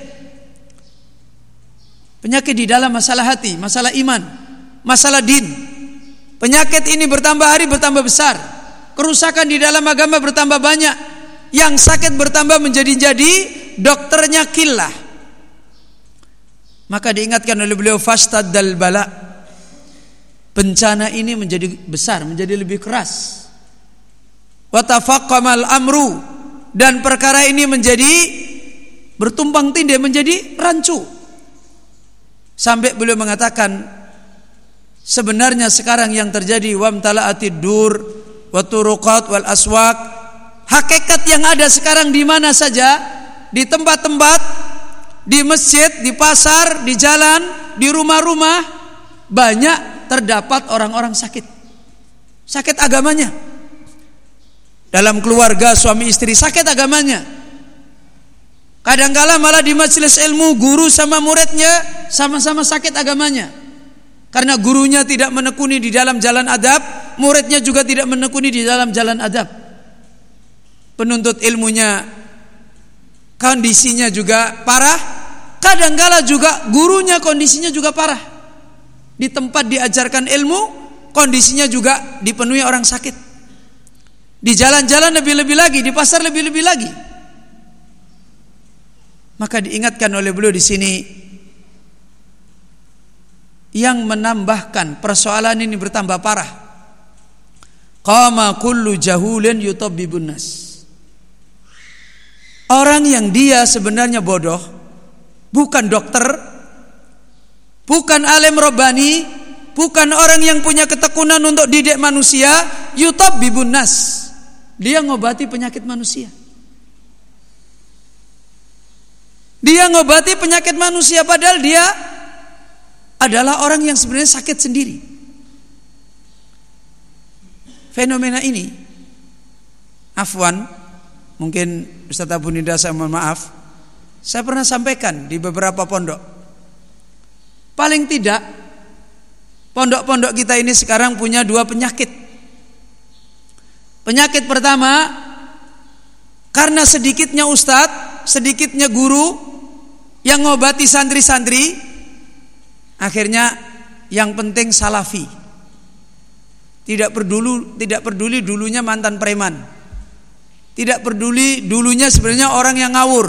Penyakit di dalam masalah hati, masalah iman, masalah din. Penyakit ini bertambah hari bertambah besar. Kerusakan di dalam agama bertambah banyak. Yang sakit bertambah menjadi-jadi, dokternya killah. Maka diingatkan oleh beliau fastad dal bala. Bencana ini menjadi besar, menjadi lebih keras. Watafaqamal amru dan perkara ini menjadi bertumpang tindih menjadi rancu. Sampai beliau mengatakan sebenarnya sekarang yang terjadi wamtalaatid dur wa turuqat wal aswaq hakikat yang ada sekarang di mana saja di tempat-tempat di masjid, di pasar, di jalan, di rumah-rumah banyak terdapat orang-orang sakit. Sakit agamanya. Dalam keluarga suami istri sakit agamanya. Kadangkala malah di majelis ilmu guru sama muridnya sama-sama sakit agamanya. Karena gurunya tidak menekuni di dalam jalan adab, muridnya juga tidak menekuni di dalam jalan adab. Penuntut ilmunya kondisinya juga parah, kadangkala juga gurunya kondisinya juga parah. Di tempat diajarkan ilmu, kondisinya juga dipenuhi orang sakit. Di jalan-jalan lebih-lebih lagi, di pasar lebih-lebih lagi. Maka diingatkan oleh beliau di sini yang menambahkan persoalan ini bertambah parah. Qama kullu jahulin yutabbibun nas. Orang yang dia sebenarnya bodoh, bukan dokter, bukan alim robani, bukan orang yang punya ketekunan untuk didik manusia, yutabbibun nas. Dia ngobati penyakit manusia. Dia ngobati penyakit manusia padahal dia adalah orang yang sebenarnya sakit sendiri. Fenomena ini afwan mungkin Ustaz Abu Nida saya mohon maaf saya pernah sampaikan di beberapa pondok paling tidak pondok-pondok kita ini sekarang punya dua penyakit penyakit pertama karena sedikitnya ustadz sedikitnya guru yang ngobati santri-santri akhirnya yang penting salafi. Tidak peduli tidak peduli dulunya mantan preman. Tidak peduli dulunya sebenarnya orang yang ngawur.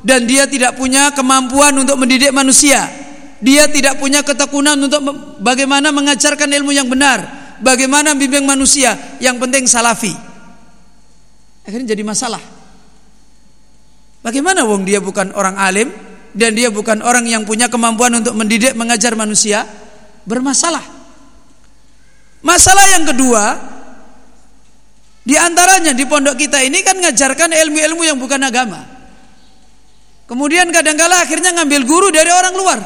Dan dia tidak punya kemampuan untuk mendidik manusia. Dia tidak punya ketekunan untuk bagaimana mengajarkan ilmu yang benar bagaimana bimbing manusia yang penting salafi akhirnya jadi masalah bagaimana wong dia bukan orang alim dan dia bukan orang yang punya kemampuan untuk mendidik mengajar manusia bermasalah. Masalah yang kedua di antaranya di pondok kita ini kan ngajarkan ilmu-ilmu yang bukan agama. Kemudian kadangkala akhirnya ngambil guru dari orang luar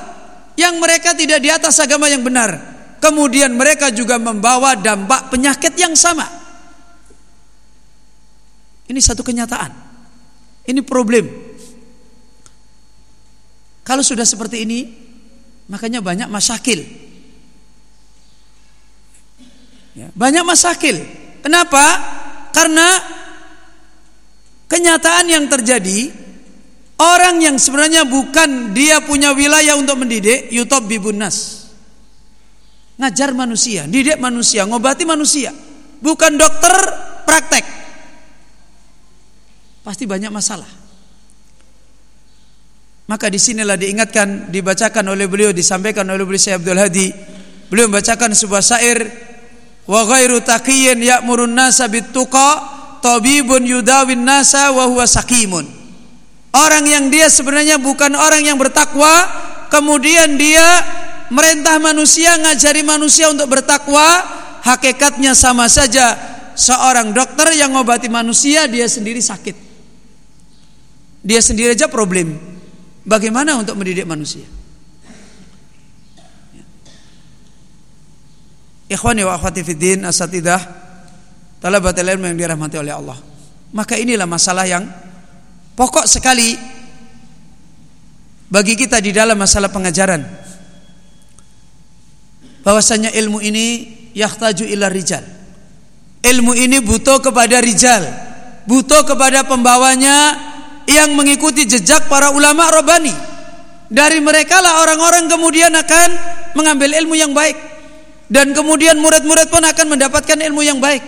yang mereka tidak di atas agama yang benar. Kemudian mereka juga membawa dampak penyakit yang sama. Ini satu kenyataan. Ini problem. Kalau sudah seperti ini, makanya banyak masyakil. Ya, banyak masyakil. Kenapa? Karena kenyataan yang terjadi orang yang sebenarnya bukan dia punya wilayah untuk mendidik yutob bibunas ngajar manusia didik manusia ngobati manusia bukan dokter praktek pasti banyak masalah maka di sinilah diingatkan, dibacakan oleh beliau, disampaikan oleh beliau Syekh Abdul Hadi. Beliau membacakan sebuah syair wa ghairu taqiyyin ya'murun nasa bittuqa tabibun yudawin nasa wa huwa sakimun. Orang yang dia sebenarnya bukan orang yang bertakwa, kemudian dia merintah manusia, ngajari manusia untuk bertakwa, hakikatnya sama saja seorang dokter yang ngobati manusia dia sendiri sakit. Dia sendiri aja problem. Bagaimana untuk mendidik manusia? Ikhwani wa akhwati fiddin asatidah talabatul ilmu yang dirahmati oleh Allah. Maka inilah masalah yang pokok sekali bagi kita di dalam masalah pengajaran. Bahwasanya ilmu ini yahtaju ila rijal. Ilmu ini butuh kepada rijal, butuh kepada pembawanya yang mengikuti jejak para ulama robani. Dari mereka lah orang-orang kemudian akan mengambil ilmu yang baik dan kemudian murid-murid pun akan mendapatkan ilmu yang baik.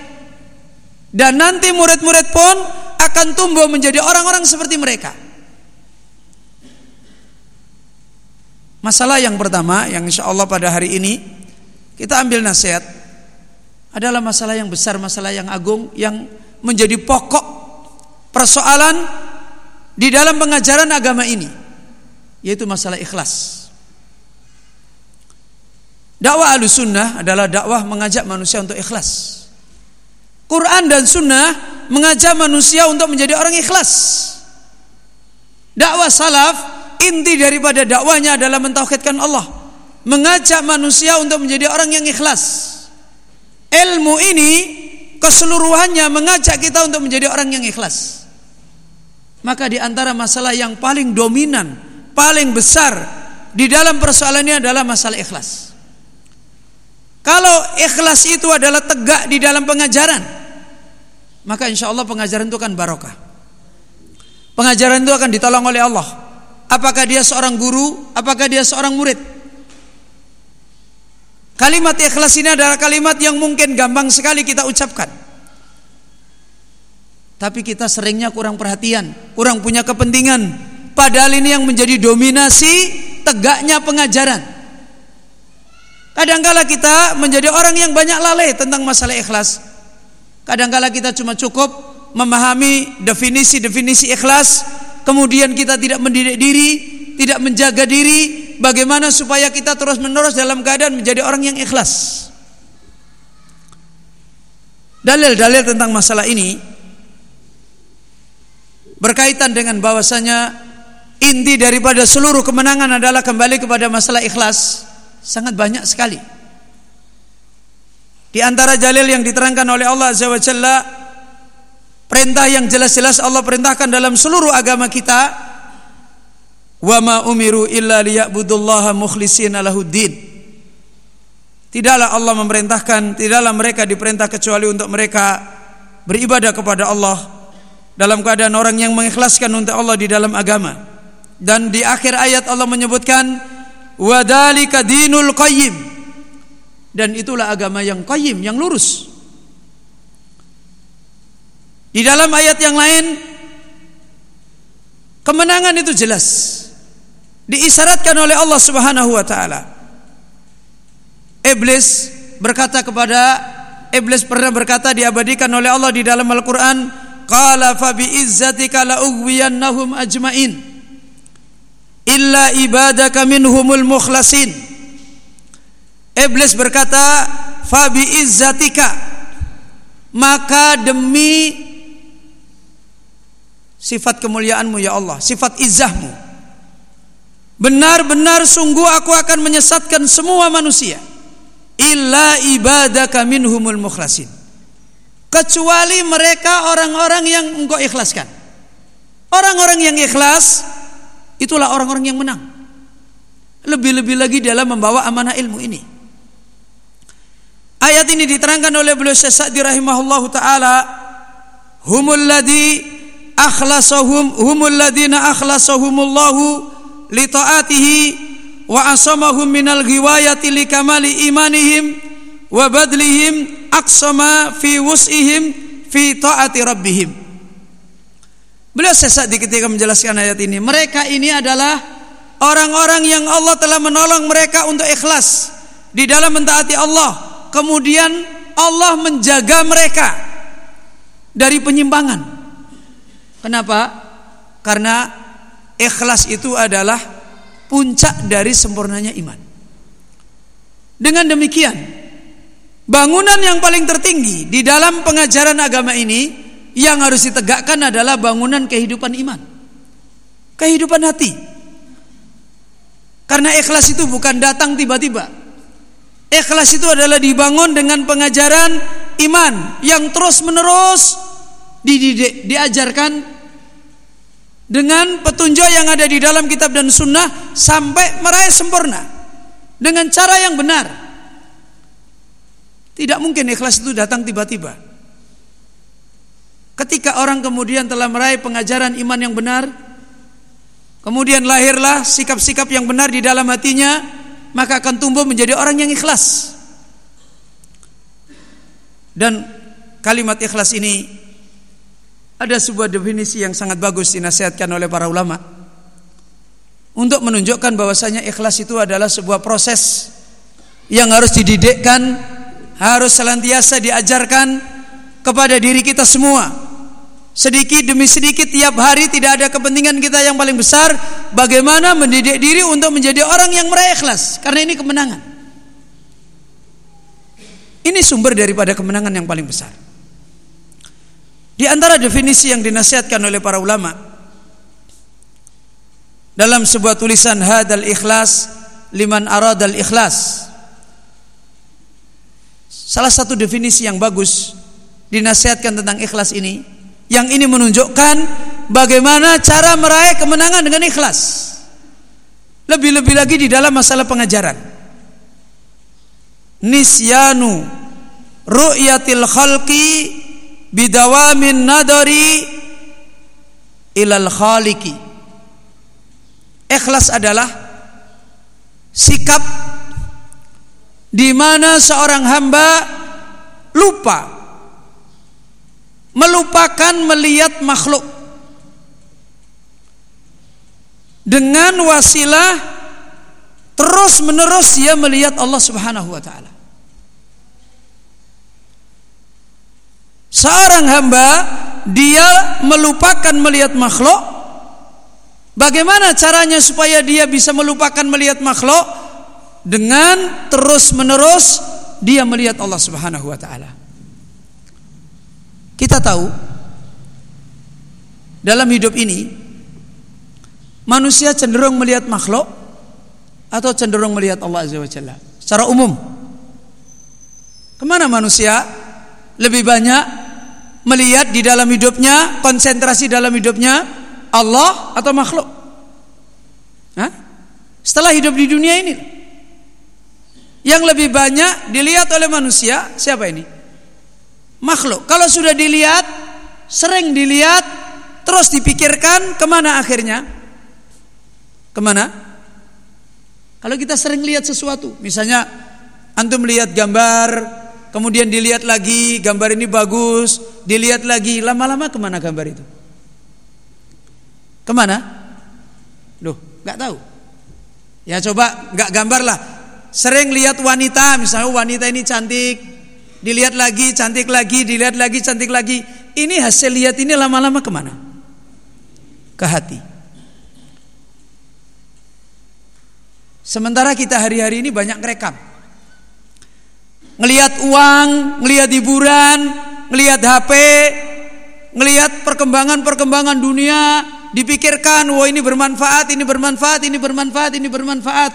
Dan nanti murid-murid pun akan tumbuh menjadi orang-orang seperti mereka. Masalah yang pertama yang insya Allah pada hari ini kita ambil nasihat adalah masalah yang besar, masalah yang agung yang menjadi pokok persoalan di dalam pengajaran agama ini yaitu masalah ikhlas. Dakwah sunnah adalah dakwah mengajak manusia untuk ikhlas. Quran dan sunnah mengajak manusia untuk menjadi orang ikhlas. Dakwah salaf inti daripada dakwanya adalah mentauhidkan Allah, mengajak manusia untuk menjadi orang yang ikhlas. Ilmu ini keseluruhannya mengajak kita untuk menjadi orang yang ikhlas. Maka di antara masalah yang paling dominan, paling besar di dalam persoalan ini adalah masalah ikhlas. Kalau ikhlas itu adalah tegak di dalam pengajaran, maka insya Allah pengajaran itu akan barokah. Pengajaran itu akan ditolong oleh Allah. Apakah dia seorang guru, apakah dia seorang murid. Kalimat ikhlas ini adalah kalimat yang mungkin gampang sekali kita ucapkan. Tapi kita seringnya kurang perhatian, kurang punya kepentingan. Padahal ini yang menjadi dominasi tegaknya pengajaran. Kadangkala kita menjadi orang yang banyak lalai tentang masalah ikhlas. Kadangkala kita cuma cukup memahami definisi-definisi ikhlas, kemudian kita tidak mendidik diri, tidak menjaga diri, bagaimana supaya kita terus-menerus dalam keadaan menjadi orang yang ikhlas. Dalil-dalil tentang masalah ini berkaitan dengan bahwasanya inti daripada seluruh kemenangan adalah kembali kepada masalah ikhlas sangat banyak sekali. Di antara dalil yang diterangkan oleh Allah Azza wa Jalla perintah yang jelas-jelas Allah perintahkan dalam seluruh agama kita wa ma umiru illa liya'budullaha mukhlishina lahuddin tidaklah Allah memerintahkan tidaklah mereka diperintah kecuali untuk mereka beribadah kepada Allah dalam keadaan orang yang mengikhlaskan untuk Allah di dalam agama. Dan di akhir ayat Allah menyebutkan wadalika dinul qayyim. Dan itulah agama yang qayyim yang lurus. Di dalam ayat yang lain kemenangan itu jelas diisyaratkan oleh Allah Subhanahu wa taala. Iblis berkata kepada Iblis pernah berkata diabadikan oleh Allah di dalam Al-Qur'an, qala fa bi izzatika la ughwiyannahum ajmain illa ibadaka minhumul mukhlasin. Iblis berkata, fa bi izzatika maka demi sifat kemuliaanmu ya Allah, sifat izzahmu Benar-benar sungguh aku akan menyesatkan semua manusia illa ibadaka minhumul mukhlasin. Kecuali mereka orang-orang yang engkau ikhlaskan. Orang-orang yang ikhlas itulah orang-orang yang menang. Lebih-lebih lagi dalam membawa amanah ilmu ini. Ayat ini diterangkan oleh beliau Sa'di rahimahullahu taala humul ladzi akhlasahum humul ladzina akhlasahumullahu li taatihi wa asamahum minal ghiwayati li kamali imanihim wa badlihim aqsama fi wus'ihim fi taati rabbihim Beliau sesak di ketika menjelaskan ayat ini mereka ini adalah orang-orang yang Allah telah menolong mereka untuk ikhlas di dalam mentaati Allah kemudian Allah menjaga mereka dari penyimpangan. Kenapa? Karena ikhlas itu adalah puncak dari sempurnanya iman. Dengan demikian, bangunan yang paling tertinggi di dalam pengajaran agama ini yang harus ditegakkan adalah bangunan kehidupan iman. Kehidupan hati. Karena ikhlas itu bukan datang tiba-tiba. Ikhlas itu adalah dibangun dengan pengajaran iman yang terus-menerus dididik, diajarkan dengan petunjuk yang ada di dalam kitab dan sunnah sampai meraih sempurna dengan cara yang benar. Tidak mungkin ikhlas itu datang tiba-tiba. Ketika orang kemudian telah meraih pengajaran iman yang benar, kemudian lahirlah sikap-sikap yang benar di dalam hatinya, maka akan tumbuh menjadi orang yang ikhlas. Dan kalimat ikhlas ini ada sebuah definisi yang sangat bagus dinasihatkan oleh para ulama untuk menunjukkan bahwasanya ikhlas itu adalah sebuah proses yang harus dididikkan, harus senantiasa diajarkan kepada diri kita semua. Sedikit demi sedikit tiap hari tidak ada kepentingan kita yang paling besar bagaimana mendidik diri untuk menjadi orang yang meraih ikhlas karena ini kemenangan. Ini sumber daripada kemenangan yang paling besar. Di antara definisi yang dinasihatkan oleh para ulama dalam sebuah tulisan hadal ikhlas liman aradal ikhlas. Salah satu definisi yang bagus dinasihatkan tentang ikhlas ini yang ini menunjukkan bagaimana cara meraih kemenangan dengan ikhlas. Lebih-lebih lagi di dalam masalah pengajaran. Nisyanu ru'yatil khalqi bidawamin nadari ilal khaliqi Ikhlas adalah sikap di mana seorang hamba lupa melupakan melihat makhluk dengan wasilah terus menerus dia melihat Allah Subhanahu wa taala. Seorang hamba dia melupakan melihat makhluk Bagaimana caranya supaya dia bisa melupakan melihat makhluk dengan terus-menerus dia melihat Allah Subhanahu wa taala. Kita tahu dalam hidup ini manusia cenderung melihat makhluk atau cenderung melihat Allah Azza wa Jalla secara umum. Ke mana manusia lebih banyak melihat di dalam hidupnya, konsentrasi dalam hidupnya Allah atau makhluk? Hah? Setelah hidup di dunia ini Yang lebih banyak dilihat oleh manusia Siapa ini? Makhluk Kalau sudah dilihat Sering dilihat Terus dipikirkan Ke mana akhirnya? Ke mana? Kalau kita sering lihat sesuatu Misalnya Antum melihat gambar Kemudian dilihat lagi Gambar ini bagus Dilihat lagi Lama-lama ke mana gambar itu? Ke mana? Loh, nggak tahu. Ya coba nggak gambar lah. Sering lihat wanita, misalnya wanita ini cantik, dilihat lagi cantik lagi, dilihat lagi cantik lagi. Ini hasil lihat ini lama-lama ke mana? Ke hati. Sementara kita hari-hari ini banyak rekam. Ngelihat uang, ngelihat hiburan, ngelihat HP, ngelihat perkembangan-perkembangan dunia, dipikirkan, wah ini bermanfaat, ini bermanfaat, ini bermanfaat, ini bermanfaat.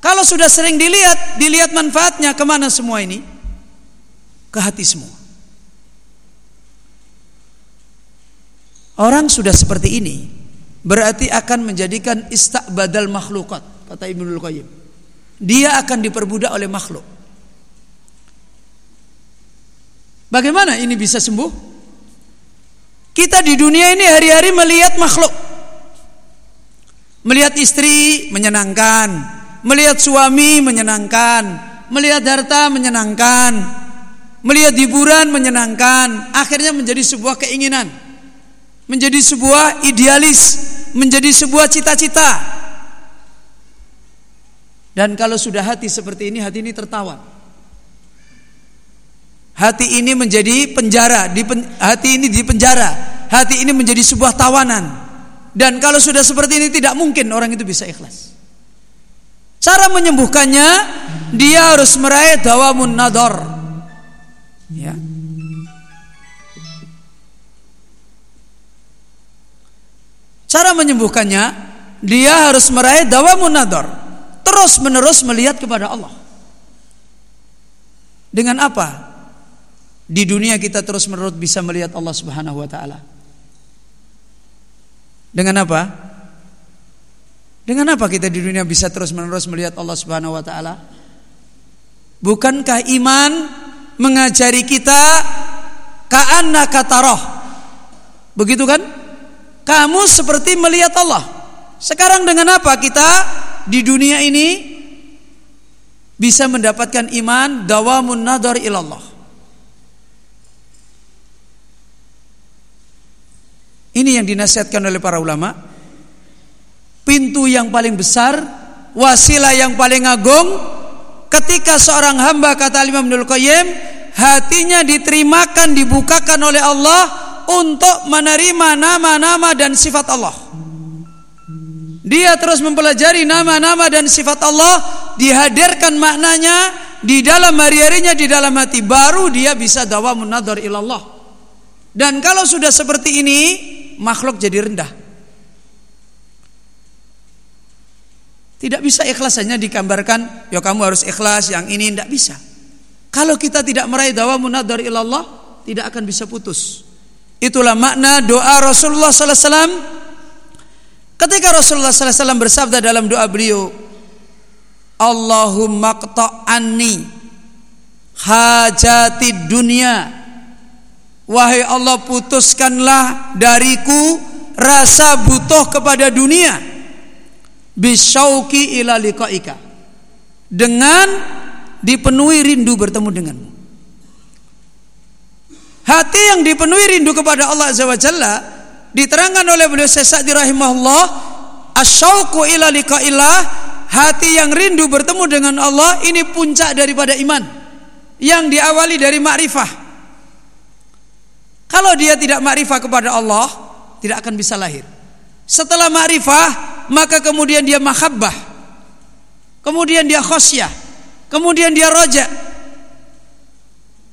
Kalau sudah sering dilihat, dilihat manfaatnya ke mana semua ini? Ke hati semua. Orang sudah seperti ini berarti akan menjadikan istakbadal makhlukat kata Ibnu Qayyim. Dia akan diperbudak oleh makhluk. Bagaimana ini bisa sembuh? Kita di dunia ini hari-hari melihat makhluk. Melihat istri menyenangkan, melihat suami menyenangkan, melihat harta menyenangkan, melihat hiburan menyenangkan, akhirnya menjadi sebuah keinginan, menjadi sebuah idealis, menjadi sebuah cita-cita. Dan kalau sudah hati seperti ini, hati ini tertawa. Hati ini menjadi penjara, di pen, hati ini di penjara, hati ini menjadi sebuah tawanan. Dan kalau sudah seperti ini tidak mungkin orang itu bisa ikhlas. Cara menyembuhkannya dia harus meraih dawamun nador. Ya. Cara menyembuhkannya dia harus meraih dawamun nador. Terus menerus melihat kepada Allah. Dengan apa? Di dunia kita terus menerus bisa melihat Allah Subhanahu wa taala. Dengan apa? Dengan apa kita di dunia bisa terus menerus melihat Allah Subhanahu wa taala? Bukankah iman mengajari kita ka'anna kataroh? Begitu kan? Kamu seperti melihat Allah. Sekarang dengan apa kita di dunia ini bisa mendapatkan iman dawamun nadar ilallah. Ini yang dinasihatkan oleh para ulama. Pintu yang paling besar, wasilah yang paling agung ketika seorang hamba kata Imam Ibnu Qayyim hatinya diterimakan dibukakan oleh Allah untuk menerima nama-nama dan sifat Allah. Dia terus mempelajari nama-nama dan sifat Allah, dihadirkan maknanya di dalam hari-harinya di dalam hati baru dia bisa dawamun nadhar ilallah. Dan kalau sudah seperti ini, makhluk jadi rendah. Tidak bisa ikhlas hanya digambarkan, ya kamu harus ikhlas, yang ini tidak bisa. Kalau kita tidak meraih dawamun nadhar ilallah, tidak akan bisa putus. Itulah makna doa Rasulullah sallallahu alaihi wasallam Ketika Rasulullah SAW bersabda dalam doa beliau, Allahumma qta'anni hajati dunia. Wahai Allah putuskanlah dariku rasa butuh kepada dunia. Bisyauki ila liqaika. Dengan dipenuhi rindu bertemu denganmu. Hati yang dipenuhi rindu kepada Allah Azza Jalla Diterangkan oleh beliau Syekh rahimahullah, asyauqu ila liqa'illah, hati yang rindu bertemu dengan Allah ini puncak daripada iman yang diawali dari makrifah. Kalau dia tidak makrifah kepada Allah, tidak akan bisa lahir. Setelah makrifah, maka kemudian dia mahabbah. Kemudian dia khosyah. Kemudian dia roja.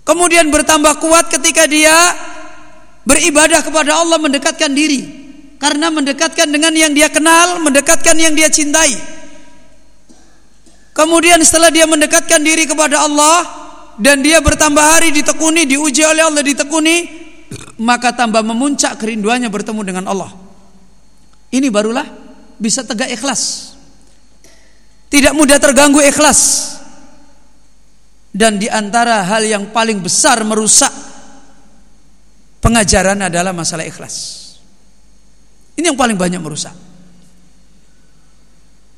Kemudian bertambah kuat ketika dia Beribadah kepada Allah mendekatkan diri karena mendekatkan dengan yang dia kenal, mendekatkan yang dia cintai. Kemudian setelah dia mendekatkan diri kepada Allah dan dia bertambah hari ditekuni, diuji oleh Allah ditekuni, maka tambah memuncak kerinduannya bertemu dengan Allah. Ini barulah bisa tegak ikhlas. Tidak mudah terganggu ikhlas. Dan di antara hal yang paling besar merusak pengajaran adalah masalah ikhlas. Ini yang paling banyak merusak.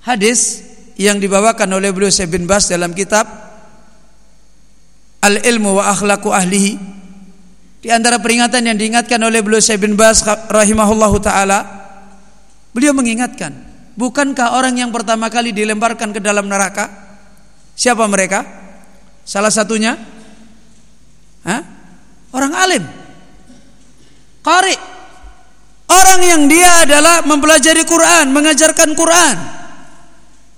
Hadis yang dibawakan oleh beliau Syekh bin Bas dalam kitab Al-Ilmu wa Akhlaqu Ahlihi di antara peringatan yang diingatkan oleh beliau Syekh bin Bas rahimahullahu taala beliau mengingatkan bukankah orang yang pertama kali dilemparkan ke dalam neraka siapa mereka salah satunya Hah? orang alim Qari. Orang yang dia adalah mempelajari Quran, mengajarkan Quran.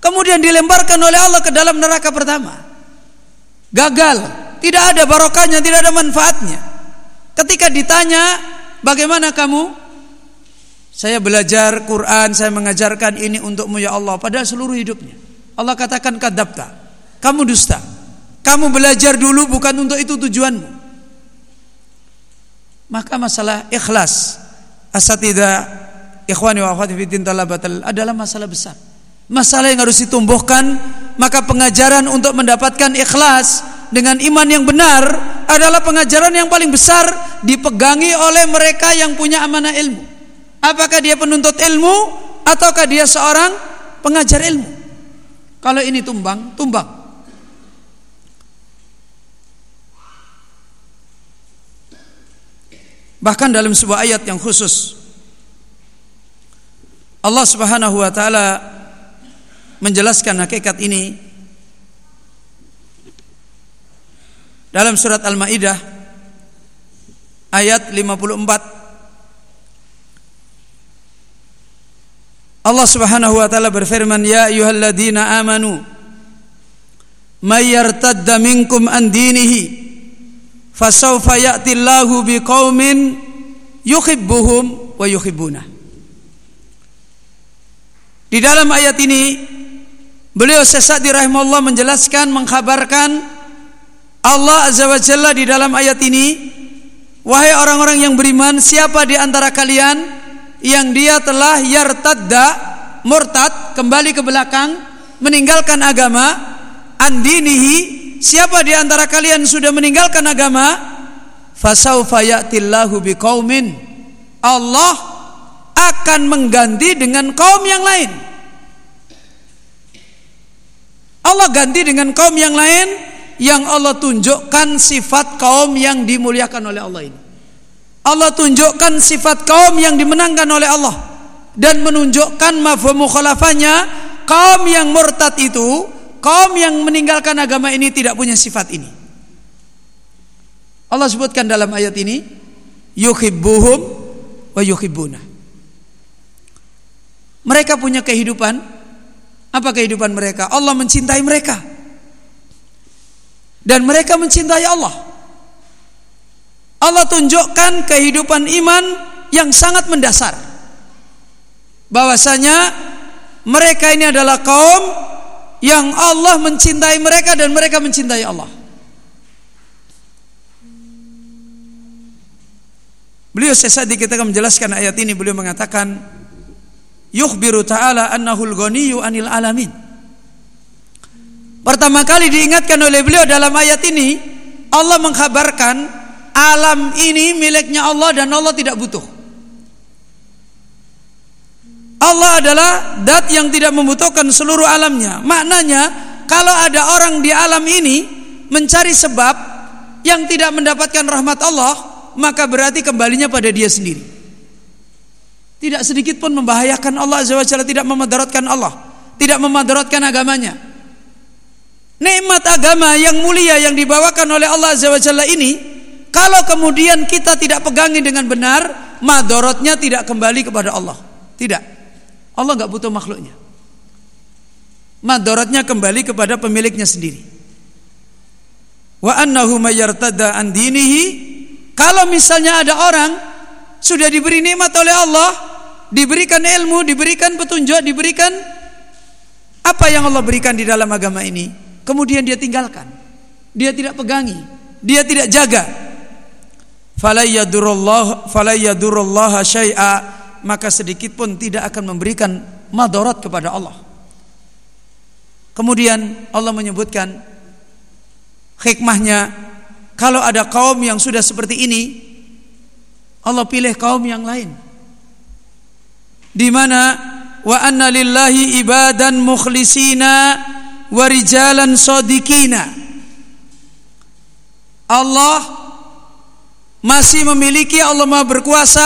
Kemudian dilemparkan oleh Allah ke dalam neraka pertama. Gagal, tidak ada barokahnya, tidak ada manfaatnya. Ketika ditanya, "Bagaimana kamu?" Saya belajar Quran, saya mengajarkan ini untukmu ya Allah pada seluruh hidupnya. Allah katakan kadabta. Kamu dusta. Kamu belajar dulu bukan untuk itu tujuanmu. Maka masalah ikhlas asatidah ikhwani wa akhwati fiddin talabatal adalah masalah besar. Masalah yang harus ditumbuhkan maka pengajaran untuk mendapatkan ikhlas dengan iman yang benar adalah pengajaran yang paling besar dipegangi oleh mereka yang punya amanah ilmu. Apakah dia penuntut ilmu ataukah dia seorang pengajar ilmu? Kalau ini tumbang, tumbang. Bahkan dalam sebuah ayat yang khusus Allah Subhanahu wa taala menjelaskan hakikat ini dalam surat Al-Maidah ayat 54 Allah Subhanahu wa taala berfirman ya ayyuhalladzina amanu may yartadda minkum an dinihi fasawfa ya'ti Allahu biqaumin yuhibbuhum wa yuhibbuna Di dalam ayat ini beliau sesat rahimahullah menjelaskan mengkhabarkan Allah azza wa jalla di dalam ayat ini wahai orang-orang yang beriman siapa di antara kalian yang dia telah yartadda murtad kembali ke belakang meninggalkan agama andinihi siapa di antara kalian sudah meninggalkan agama fasaufa ya'tillahu biqaumin. Allah akan mengganti dengan kaum yang lain. Allah ganti dengan kaum yang lain yang Allah tunjukkan sifat kaum yang dimuliakan oleh Allah ini. Allah tunjukkan sifat kaum yang dimenangkan oleh Allah dan menunjukkan mafhum mukhalafahnya kaum yang murtad itu kaum yang meninggalkan agama ini tidak punya sifat ini. Allah sebutkan dalam ayat ini yuhibbuhum wa yuhibbuna. Mereka punya kehidupan. Apa kehidupan mereka? Allah mencintai mereka dan mereka mencintai Allah Allah tunjukkan kehidupan iman yang sangat mendasar. Bahwasanya mereka ini adalah kaum yang Allah mencintai mereka dan mereka mencintai Allah. Beliau sesadi kita menjelaskan ayat ini beliau mengatakan yukhbiru ta'ala annahul ghaniyyu anil alamin. Pertama kali diingatkan oleh beliau dalam ayat ini Allah mengkhabarkan alam ini miliknya Allah dan Allah tidak butuh. Allah adalah dat yang tidak membutuhkan seluruh alamnya. Maknanya kalau ada orang di alam ini mencari sebab yang tidak mendapatkan rahmat Allah, maka berarti kembalinya pada dia sendiri. Tidak sedikit pun membahayakan Allah Azza wa Jalla, tidak memadaratkan Allah, tidak memadaratkan agamanya. Nikmat agama yang mulia yang dibawakan oleh Allah Azza wa ini kalau kemudian kita tidak pegangi dengan benar, madorotnya tidak kembali kepada Allah. Tidak. Allah nggak butuh makhluknya. Madorotnya kembali kepada pemiliknya sendiri. Wa annahu mayyartada an dinihi. Kalau misalnya ada orang sudah diberi nikmat oleh Allah, diberikan ilmu, diberikan petunjuk, diberikan apa yang Allah berikan di dalam agama ini, kemudian dia tinggalkan. Dia tidak pegangi, dia tidak jaga, falayyadurullah syai'a maka sedikit pun tidak akan memberikan madarat kepada Allah. Kemudian Allah menyebutkan hikmahnya kalau ada kaum yang sudah seperti ini Allah pilih kaum yang lain di mana wa anna lillahi ibadan mukhlisina wa rijalan sadiqina. Allah masih memiliki Allah Maha berkuasa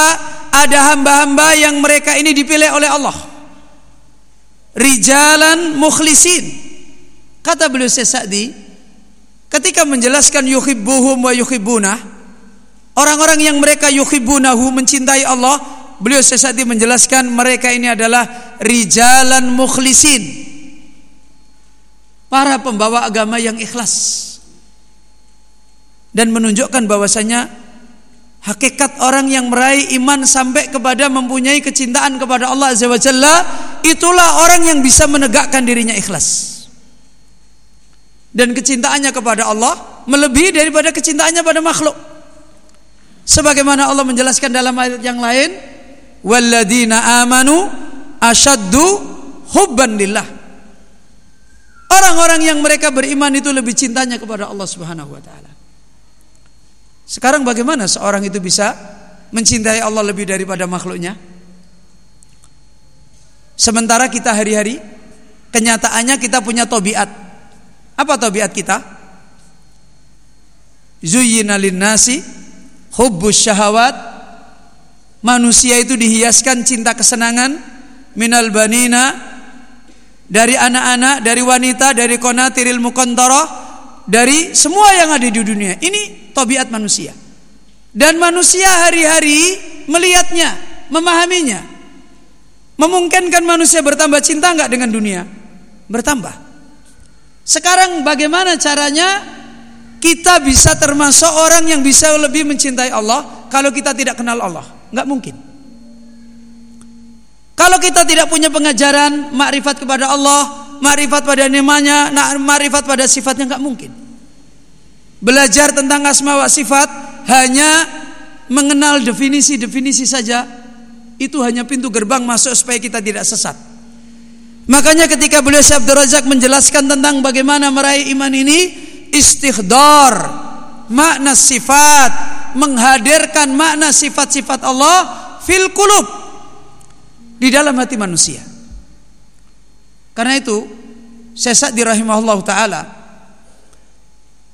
ada hamba-hamba yang mereka ini dipilih oleh Allah. Rijalan mukhlisin. Kata beliau Sa'di ketika menjelaskan yuhibbuhum wa yuhibbuna orang-orang yang mereka yuhibbunahu mencintai Allah beliau Sa'di menjelaskan mereka ini adalah rijalan mukhlisin para pembawa agama yang ikhlas dan menunjukkan bahwasanya Hakikat orang yang meraih iman sampai kepada mempunyai kecintaan kepada Allah Azza wa Jalla itulah orang yang bisa menegakkan dirinya ikhlas. Dan kecintaannya kepada Allah melebihi daripada kecintaannya pada makhluk. Sebagaimana Allah menjelaskan dalam ayat yang lain, "Walladzina amanu asyaddu hubban lillah." Orang-orang yang mereka beriman itu lebih cintanya kepada Allah Subhanahu wa taala. Sekarang bagaimana seorang itu bisa mencintai Allah lebih daripada makhluknya? Sementara kita hari-hari kenyataannya kita punya tobiat. Apa tobiat kita? Zuyyina nasi hubbus syahawat manusia itu dihiaskan cinta kesenangan minal banina dari anak-anak, dari wanita, dari konatiril mukontarah dari semua yang ada di dunia. Ini tabiat manusia. Dan manusia hari-hari melihatnya, memahaminya. Memungkinkan manusia bertambah cinta enggak dengan dunia? Bertambah. Sekarang bagaimana caranya kita bisa termasuk orang yang bisa lebih mencintai Allah kalau kita tidak kenal Allah? Enggak mungkin. Kalau kita tidak punya pengajaran makrifat kepada Allah, marifat pada namanya, marifat pada sifatnya nggak mungkin. Belajar tentang asma wa sifat hanya mengenal definisi-definisi saja itu hanya pintu gerbang masuk supaya kita tidak sesat. Makanya ketika beliau Syekh Abdul Razak menjelaskan tentang bagaimana meraih iman ini istighdar makna sifat menghadirkan makna sifat-sifat Allah fil kulub di dalam hati manusia. Karena itu Syekh Sa'di rahimahullah taala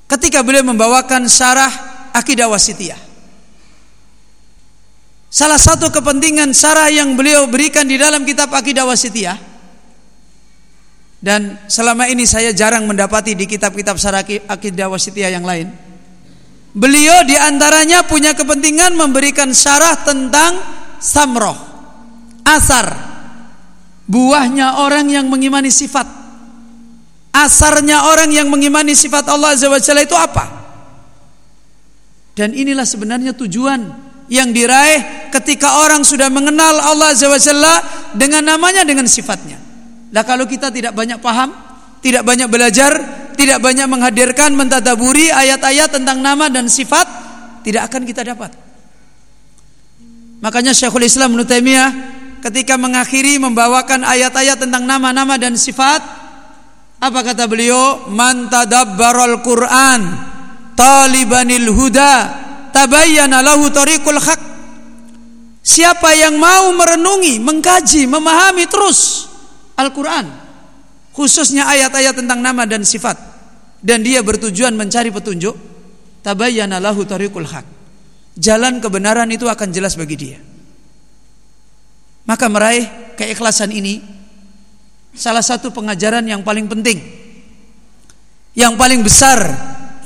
ketika beliau membawakan syarah akidah wasitiyah Salah satu kepentingan syarah yang beliau berikan di dalam kitab akidah wasitiyah dan selama ini saya jarang mendapati di kitab-kitab syarah akidah wasitiyah yang lain. Beliau di antaranya punya kepentingan memberikan syarah tentang samroh, asar, buahnya orang yang mengimani sifat. Asarnya orang yang mengimani sifat Allah Azza wa itu apa? Dan inilah sebenarnya tujuan yang diraih ketika orang sudah mengenal Allah Azza wa dengan namanya dengan sifatnya. Nah kalau kita tidak banyak paham tidak banyak belajar tidak banyak menghadirkan mentadaburi ayat-ayat tentang nama dan sifat tidak akan kita dapat. Makanya Syekhul Islam Ibnu ketika mengakhiri membawakan ayat-ayat tentang nama-nama dan sifat apa kata beliau? Man tadabbaral quran talibanil huda tabayyana lahu tariqul haq. Siapa yang mau merenungi mengkaji memahami terus Al-Qur'an khususnya ayat-ayat tentang nama dan sifat dan dia bertujuan mencari petunjuk tabayyana lahu tariqul haq. Jalan kebenaran itu akan jelas bagi dia maka meraih keikhlasan ini salah satu pengajaran yang paling penting. Yang paling besar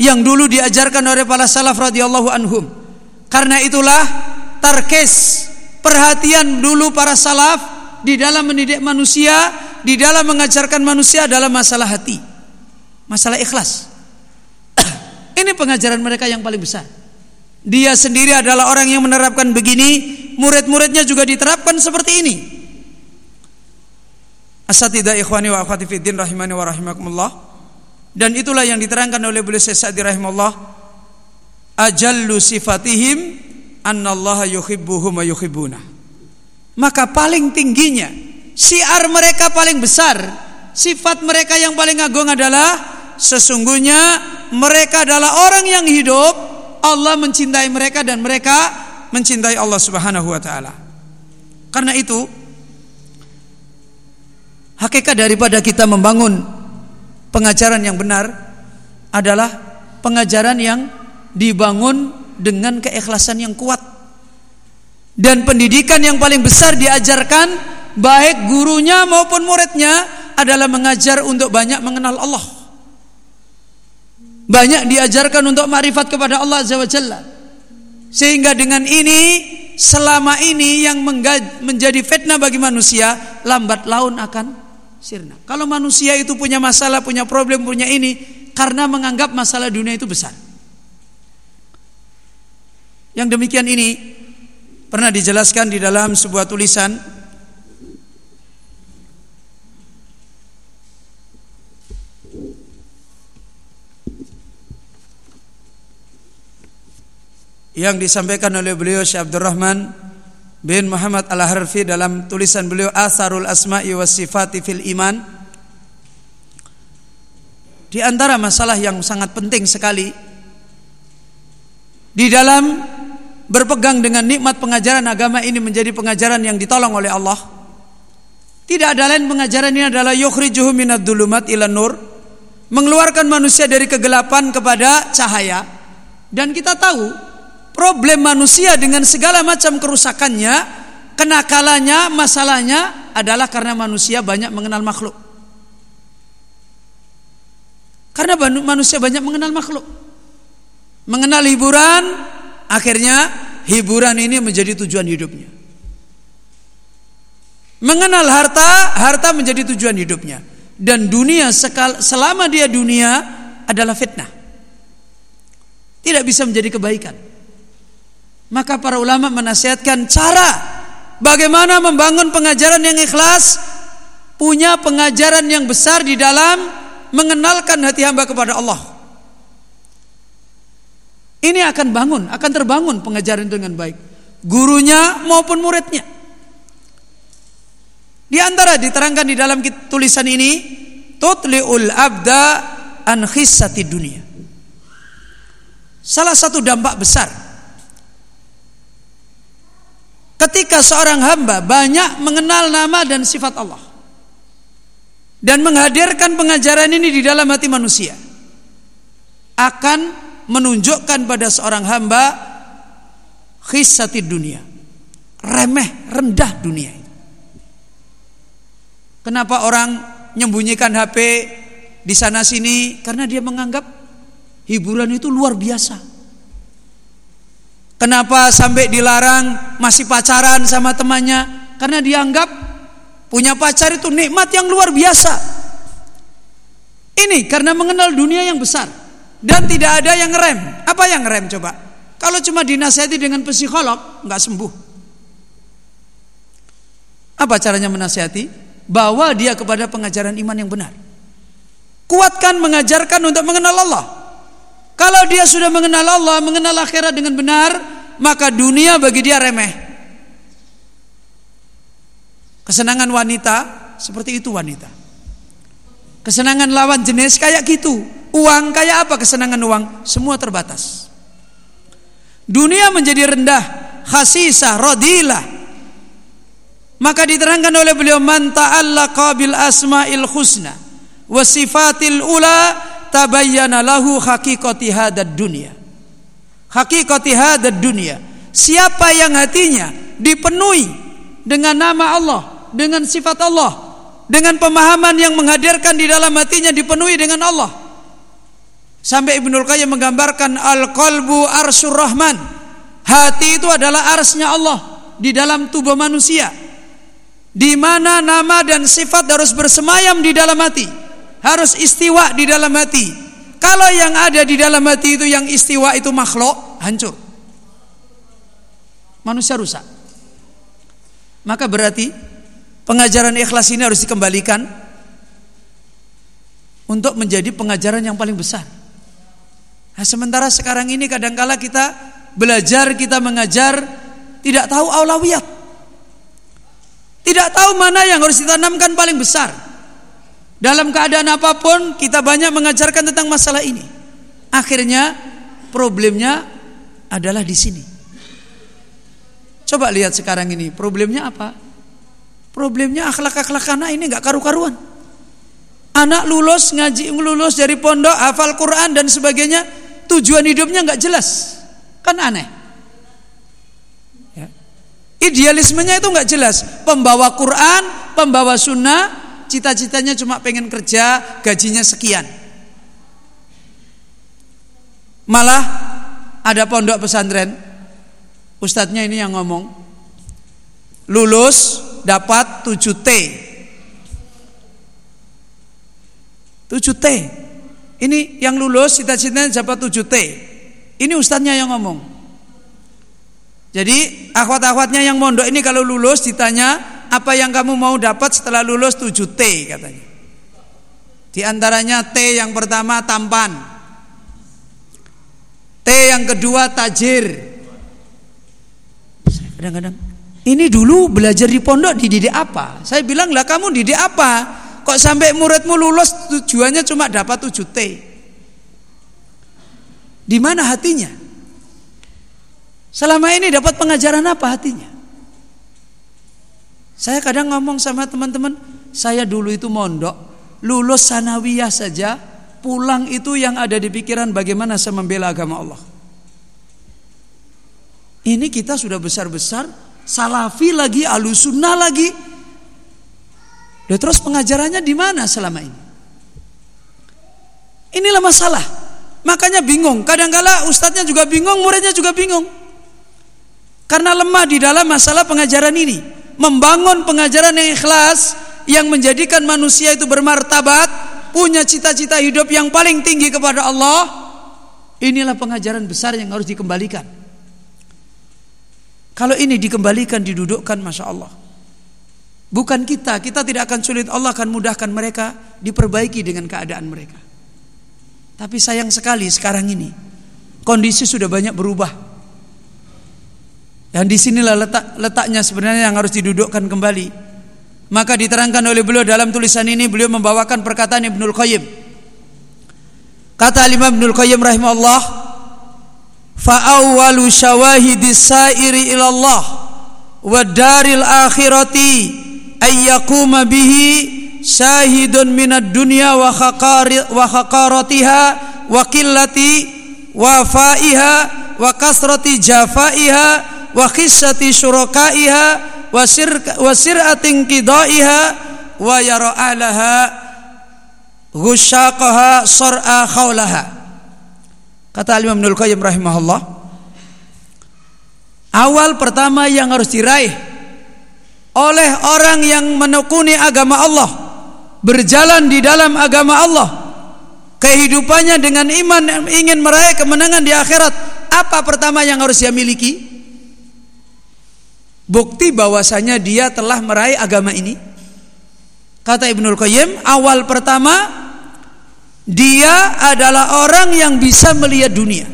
yang dulu diajarkan oleh para salaf radhiyallahu anhum. Karena itulah tarkes perhatian dulu para salaf di dalam mendidik manusia, di dalam mengajarkan manusia dalam masalah hati. Masalah ikhlas. Ini pengajaran mereka yang paling besar. Dia sendiri adalah orang yang menerapkan begini, murid-muridnya juga diterapkan seperti ini. Asatidah ikhwani wa akhwati fiddin rahimani wa rahimakumullah. Dan itulah yang diterangkan oleh beliau Sa'di rahimahullah. Ajallu sifatihim annallaha yuhibbuhum wa yuhibbuna. Maka paling tingginya siar mereka paling besar, sifat mereka yang paling agung adalah sesungguhnya mereka adalah orang yang hidup, Allah mencintai mereka dan mereka mencintai Allah Subhanahu wa taala. Karena itu hakikat daripada kita membangun pengajaran yang benar adalah pengajaran yang dibangun dengan keikhlasan yang kuat. Dan pendidikan yang paling besar diajarkan baik gurunya maupun muridnya adalah mengajar untuk banyak mengenal Allah. Banyak diajarkan untuk marifat kepada Allah Azza wa Jalla. Sehingga dengan ini selama ini yang menjadi fitnah bagi manusia lambat laun akan sirna. Kalau manusia itu punya masalah, punya problem, punya ini karena menganggap masalah dunia itu besar. Yang demikian ini pernah dijelaskan di dalam sebuah tulisan yang disampaikan oleh beliau Syekh Abdurrahman bin Muhammad Al-Harfi dalam tulisan beliau Asarul Asma'i was Sifati fil Iman di antara masalah yang sangat penting sekali di dalam berpegang dengan nikmat pengajaran agama ini menjadi pengajaran yang ditolong oleh Allah. Tidak ada lain pengajaran ini adalah yukhrijuhu minad dulumat ila nur, mengeluarkan manusia dari kegelapan kepada cahaya. Dan kita tahu Problem manusia dengan segala macam kerusakannya, kenakalannya, masalahnya adalah karena manusia banyak mengenal makhluk. Karena manusia banyak mengenal makhluk. Mengenal hiburan, akhirnya hiburan ini menjadi tujuan hidupnya. Mengenal harta, harta menjadi tujuan hidupnya. Dan dunia selama dia dunia adalah fitnah. Tidak bisa menjadi kebaikan. Maka para ulama menasihatkan cara bagaimana membangun pengajaran yang ikhlas, punya pengajaran yang besar di dalam mengenalkan hati hamba kepada Allah. Ini akan bangun, akan terbangun pengajaran dengan baik. Gurunya maupun muridnya. Di antara diterangkan di dalam tulisan ini, tutliul abda an khissati dunia. Salah satu dampak besar ketika seorang hamba banyak mengenal nama dan sifat Allah dan menghadirkan pengajaran ini di dalam hati manusia akan menunjukkan pada seorang hamba khisati dunia remeh rendah dunia kenapa orang menyembunyikan HP di sana sini karena dia menganggap hiburan itu luar biasa Kenapa sampai dilarang masih pacaran sama temannya? Karena dianggap Punya pacar itu nikmat yang luar biasa. Ini karena mengenal dunia yang besar dan tidak ada yang rem. Apa yang rem coba? Kalau cuma dinasihati dengan psikolog nggak sembuh. Apa caranya menasihati? Bawa dia kepada pengajaran iman yang benar. Kuatkan mengajarkan untuk mengenal Allah. Kalau dia sudah mengenal Allah, mengenal akhirat dengan benar, maka dunia bagi dia remeh. Kesenangan wanita seperti itu wanita. Kesenangan lawan jenis kayak gitu. Uang kayak apa kesenangan uang? Semua terbatas. Dunia menjadi rendah, khasisah, rodilah. Maka diterangkan oleh beliau man ta'allaqa bil asma'il husna wa sifatil ula tabayyana lahu haqiqati hadad dunia. Haqiqati hadad dunia. Siapa yang hatinya dipenuhi dengan nama Allah, dengan sifat Allah, dengan pemahaman yang menghadirkan di dalam hatinya dipenuhi dengan Allah. Sampai Ibnul Qayyim menggambarkan al-qalbu arsyur rahman. Hati itu adalah arsnya Allah di dalam tubuh manusia. Di mana nama dan sifat harus bersemayam di dalam hati. Harus istiwa di dalam hati. Kalau yang ada di dalam hati itu yang istiwa itu makhluk, hancur. Manusia rusak. Maka berarti Pengajaran ikhlas ini harus dikembalikan untuk menjadi pengajaran yang paling besar. Nah, sementara sekarang ini kadangkala kita belajar, kita mengajar tidak tahu aulawiyat. Tidak tahu mana yang harus ditanamkan paling besar. Dalam keadaan apa pun kita banyak mengajarkan tentang masalah ini. Akhirnya problemnya adalah di sini. Coba lihat sekarang ini, problemnya apa? Problemnya akhlak-akhlak anak ini nggak karu-karuan. Anak lulus ngaji lulus dari pondok, hafal Quran dan sebagainya, tujuan hidupnya nggak jelas. Kan aneh. Ya. Idealismenya itu nggak jelas. Pembawa Quran, pembawa sunnah, cita-citanya cuma pengen kerja, gajinya sekian. Malah ada pondok pesantren, ustadznya ini yang ngomong, lulus dapat 7T. 7T. Ini yang lulus cita-citanya dapat 7T. Ini ustadznya yang ngomong. Jadi akhwat-akhwatnya yang mondok ini kalau lulus ditanya apa yang kamu mau dapat setelah lulus 7T katanya. Di antaranya T yang pertama tampan. T yang kedua tajir. Kadang-kadang ini dulu belajar di pondok dididik apa? Saya bilang lah kamu didik apa? Kok sampai muridmu lulus tujuannya cuma dapat 7 T? Di mana hatinya? Selama ini dapat pengajaran apa hatinya? Saya kadang ngomong sama teman-teman, saya dulu itu mondok, lulus sanawiyah saja, pulang itu yang ada di pikiran bagaimana saya membela agama Allah. Ini kita sudah besar-besar salafi lagi, alusunnah lagi. Dan terus pengajarannya di mana selama ini? Inilah masalah. Makanya bingung. Kadangkala ustadznya juga bingung, muridnya juga bingung. Karena lemah di dalam masalah pengajaran ini. Membangun pengajaran yang ikhlas yang menjadikan manusia itu bermartabat, punya cita-cita hidup yang paling tinggi kepada Allah. Inilah pengajaran besar yang harus dikembalikan. Kalau ini dikembalikan, didudukkan, masya Allah. Bukan kita, kita tidak akan sulit. Allah akan mudahkan mereka diperbaiki dengan keadaan mereka. Tapi sayang sekali sekarang ini kondisi sudah banyak berubah. Dan di sinilah letak letaknya sebenarnya yang harus didudukkan kembali. Maka diterangkan oleh beliau dalam tulisan ini beliau membawakan perkataan Ibnul Qayyim. Kata Imam Ibnul Qayyim rahimahullah, fa awwalu syawahidis sairi ila Allah wa daril akhirati ay yaquma bihi syahidun minad dunya wa khaqari wa khaqaratiha wa qillati wafaiha wa kasrati jafaiha wa khissati syurakaiha wa sir wa siratin qidaiha wa yara alaha ghusyaqaha sar'a khawlaha Kata Imam Ibnul Qayyim rahimahullah, awal pertama yang harus diraih oleh orang yang menekuni agama Allah, berjalan di dalam agama Allah, kehidupannya dengan iman ingin meraih kemenangan di akhirat, apa pertama yang harus dia miliki? Bukti bahwasanya dia telah meraih agama ini. Kata Ibnul Qayyim, awal pertama dia adalah orang yang bisa melihat dunia.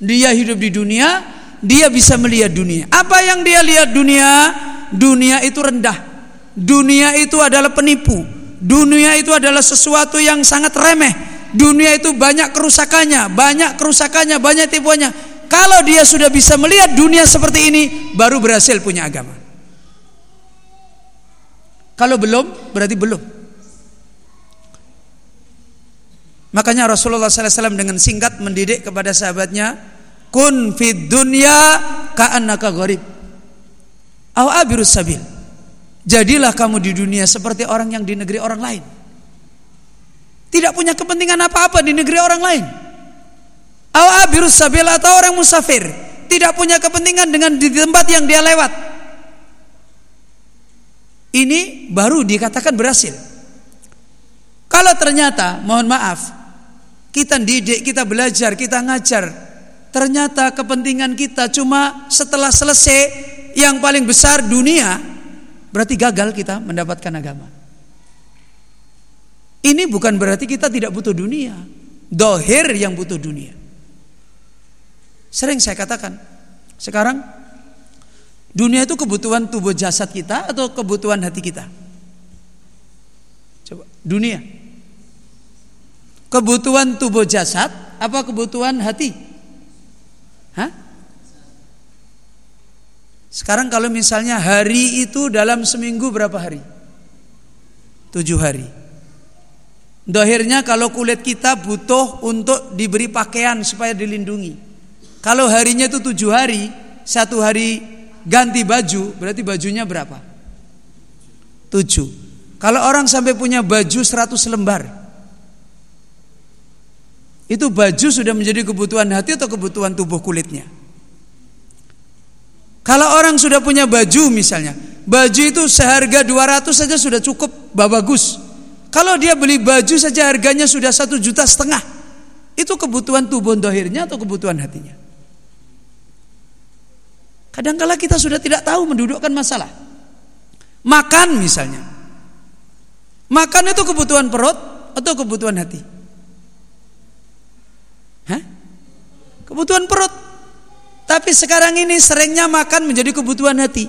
Dia hidup di dunia, dia bisa melihat dunia. Apa yang dia lihat dunia? Dunia itu rendah. Dunia itu adalah penipu. Dunia itu adalah sesuatu yang sangat remeh. Dunia itu banyak kerusakannya, banyak kerusakannya, banyak tipuannya. Kalau dia sudah bisa melihat dunia seperti ini, baru berhasil punya agama. Kalau belum, berarti belum. Makanya Rasulullah SAW dengan singkat mendidik kepada sahabatnya, kun fid dunya ka'annaka gharib. Aw abirus sabil. Jadilah kamu di dunia seperti orang yang di negeri orang lain. Tidak punya kepentingan apa-apa di negeri orang lain. Aw abirus sabil atau orang musafir, tidak punya kepentingan dengan di tempat yang dia lewat. Ini baru dikatakan berhasil. Kalau ternyata, mohon maaf, kita didik, kita belajar, kita ngajar. Ternyata kepentingan kita cuma setelah selesai yang paling besar dunia, berarti gagal kita mendapatkan agama. Ini bukan berarti kita tidak butuh dunia. Dohir yang butuh dunia. Sering saya katakan, sekarang dunia itu kebutuhan tubuh jasad kita atau kebutuhan hati kita? Coba, dunia. Kebutuhan tubuh jasad apa kebutuhan hati? Hah? Sekarang kalau misalnya hari itu dalam seminggu berapa hari? Tujuh hari. Dohirnya kalau kulit kita butuh untuk diberi pakaian supaya dilindungi. Kalau harinya itu tujuh hari, satu hari ganti baju, berarti bajunya berapa? Tujuh. Kalau orang sampai punya baju seratus lembar, itu baju sudah menjadi kebutuhan hati atau kebutuhan tubuh kulitnya? Kalau orang sudah punya baju misalnya, baju itu seharga 200 saja sudah cukup bagus. Kalau dia beli baju saja harganya sudah satu juta setengah, itu kebutuhan tubuh dohirnya atau kebutuhan hatinya? Kadangkala kita sudah tidak tahu mendudukkan masalah. Makan misalnya. Makan itu kebutuhan perut atau kebutuhan hati? Hah? Kebutuhan perut. Tapi sekarang ini seringnya makan menjadi kebutuhan hati.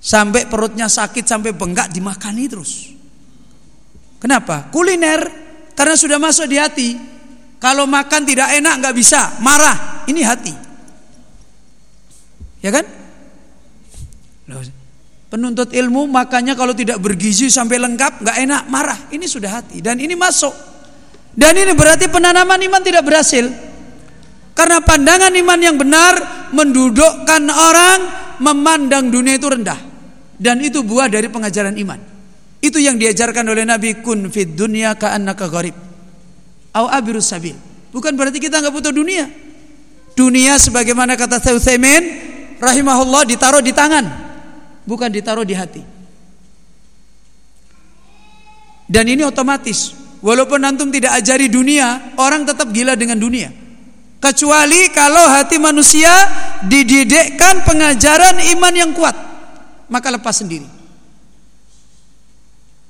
Sampai perutnya sakit sampai bengkak dimakani terus. Kenapa? Kuliner karena sudah masuk di hati. Kalau makan tidak enak nggak bisa, marah. Ini hati. Ya kan? Penuntut ilmu makanya kalau tidak bergizi sampai lengkap nggak enak, marah. Ini sudah hati dan ini masuk. Dan ini berarti penanaman iman tidak berhasil. Karena pandangan iman yang benar mendudukkan orang memandang dunia itu rendah. Dan itu buah dari pengajaran iman. Itu yang diajarkan oleh Nabi kun fid dunya ka'annaka gharib. Au abirus sabil. Bukan berarti kita nggak butuh dunia. Dunia sebagaimana kata Thaymin rahimahullah ditaruh di tangan, bukan ditaruh di hati. Dan ini otomatis. Walaupun antum tidak ajari dunia, orang tetap gila dengan dunia. Kecuali kalau hati manusia dididikkan pengajaran iman yang kuat, maka lepas sendiri.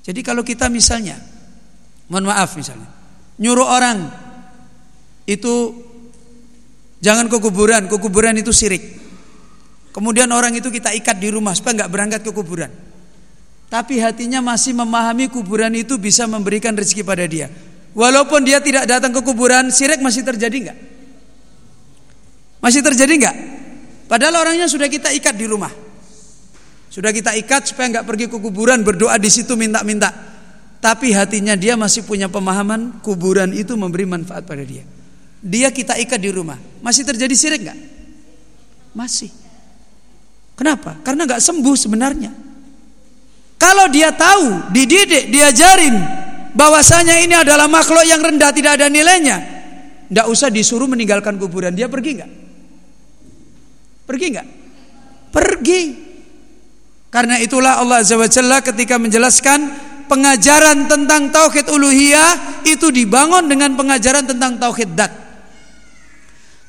Jadi kalau kita misalnya, mohon maaf misalnya, nyuruh orang itu jangan ke kuburan, ke kuburan itu sirik. Kemudian orang itu kita ikat di rumah supaya nggak berangkat ke kuburan. Tapi hatinya masih memahami kuburan itu bisa memberikan rezeki pada dia. Walaupun dia tidak datang ke kuburan, sirik masih terjadi nggak? Masih terjadi nggak? Padahal orangnya sudah kita ikat di rumah. Sudah kita ikat supaya nggak pergi ke kuburan berdoa di situ minta-minta. Tapi hatinya dia masih punya pemahaman kuburan itu memberi manfaat pada dia. Dia kita ikat di rumah. Masih terjadi sirik nggak? Masih. Kenapa? Karena nggak sembuh sebenarnya. Kalau dia tahu, dididik, diajarin bahwasanya ini adalah makhluk yang rendah tidak ada nilainya, nggak usah disuruh meninggalkan kuburan. Dia pergi nggak? Pergi nggak? Pergi. Karena itulah Allah Azza wa Jalla ketika menjelaskan pengajaran tentang tauhid uluhiyah itu dibangun dengan pengajaran tentang tauhid dat.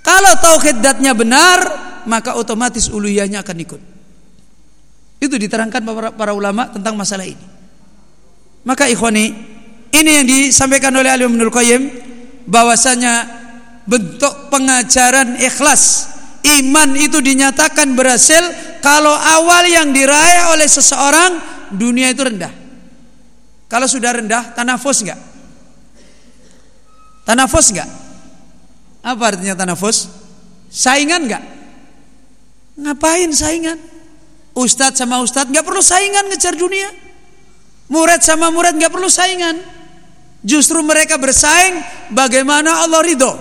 Kalau tauhid datnya benar, maka otomatis uluhiyahnya akan ikut. Itu diterangkan para, para ulama tentang masalah ini. Maka ikhwani, ini yang disampaikan oleh Ali Ibnu Qayyim bahwasanya bentuk pengajaran ikhlas Iman itu dinyatakan berhasil kalau awal yang diraih oleh seseorang dunia itu rendah. Kalau sudah rendah, tanafus enggak? Tanafus enggak? Apa artinya tanafus? Saingan enggak? Ngapain saingan? Ustadz sama ustadz enggak perlu saingan ngejar dunia. Murid sama murid enggak perlu saingan. Justru mereka bersaing bagaimana Allah ridho.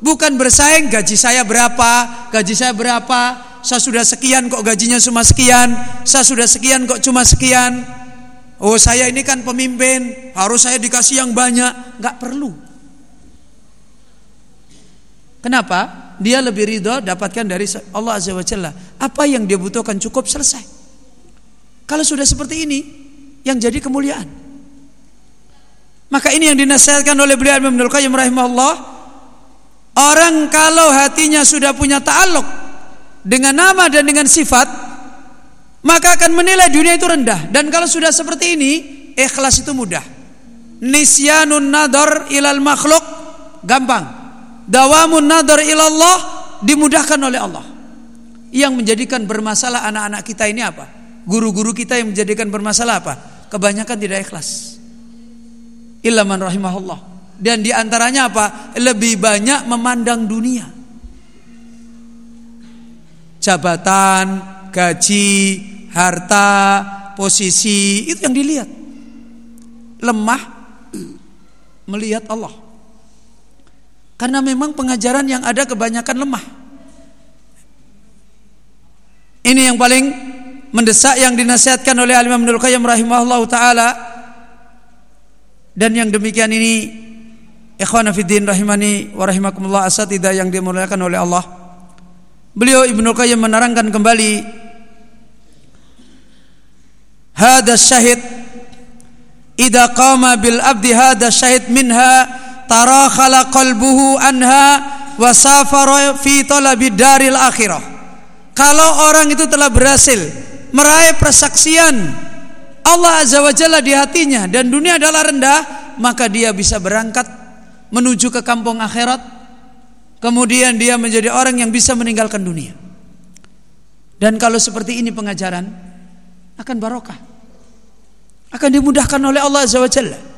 Bukan bersaing gaji saya berapa, gaji saya berapa, saya sudah sekian kok gajinya cuma sekian, saya sudah sekian kok cuma sekian. Oh saya ini kan pemimpin, harus saya dikasih yang banyak, nggak perlu. Kenapa? Dia lebih ridho dapatkan dari Allah Azza wa Jalla. Apa yang dia butuhkan cukup selesai. Kalau sudah seperti ini, yang jadi kemuliaan. Maka ini yang dinasihatkan oleh beliau Imam Qayyim rahimahullah Orang kalau hatinya sudah punya ta'aluk dengan nama dan dengan sifat, maka akan menilai dunia itu rendah. Dan kalau sudah seperti ini, ikhlas itu mudah. Nisyanun nadar ilal makhluk gampang. Dawamun nadar ilallah dimudahkan oleh Allah. Yang menjadikan bermasalah anak-anak kita ini apa? Guru-guru kita yang menjadikan bermasalah apa? Kebanyakan tidak ikhlas. Illa man rahimahullah. Dan di antaranya apa? Lebih banyak memandang dunia. Jabatan, gaji, harta, posisi itu yang dilihat. Lemah melihat Allah. Karena memang pengajaran yang ada kebanyakan lemah. Ini yang paling mendesak yang dinasihatkan oleh Al Imam Qayyim rahimahullah taala. Dan yang demikian ini Ikhwana rahimani wa rahimakumullah asatidah yang dimuliakan oleh Allah. Beliau Ibnu Qayyim menerangkan kembali Hada syahid Ida qama bil abdi hada syahid minha tarakhala qalbuhu anha wa safara fi talabi daril akhirah. Kalau orang itu telah berhasil meraih persaksian Allah Azza wa Jalla di hatinya dan dunia adalah rendah, maka dia bisa berangkat menuju ke kampung akhirat. Kemudian dia menjadi orang yang bisa meninggalkan dunia. Dan kalau seperti ini pengajaran akan barokah. Akan dimudahkan oleh Allah Azza wa Jalla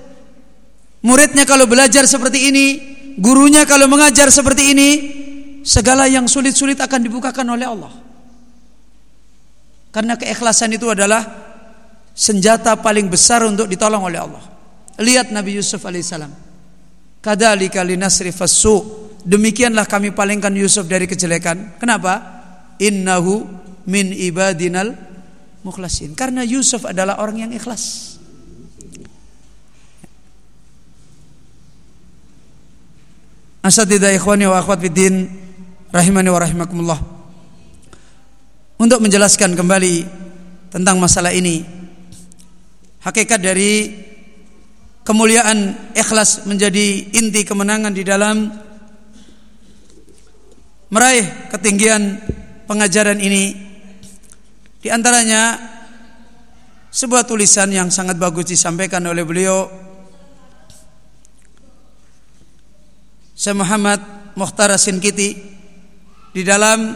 muridnya kalau belajar seperti ini gurunya kalau mengajar seperti ini segala yang sulit-sulit akan dibukakan oleh Allah karena keikhlasan itu adalah senjata paling besar untuk ditolong oleh Allah lihat Nabi Yusuf alaihissalam Kadzalika linasrifas su. Demikianlah kami palingkan Yusuf dari kejelekan. Kenapa? Innahu min ibadinal mukhlasin. Karena Yusuf adalah orang yang ikhlas. Asatidah ikhwani wa akhwat fiddin rahimani wa rahimakumullah. Untuk menjelaskan kembali tentang masalah ini, hakikat dari kemuliaan ikhlas menjadi inti kemenangan di dalam meraih ketinggian pengajaran ini di antaranya sebuah tulisan yang sangat bagus disampaikan oleh beliau Syekh Muhammad Mukhtar Sinkiti di dalam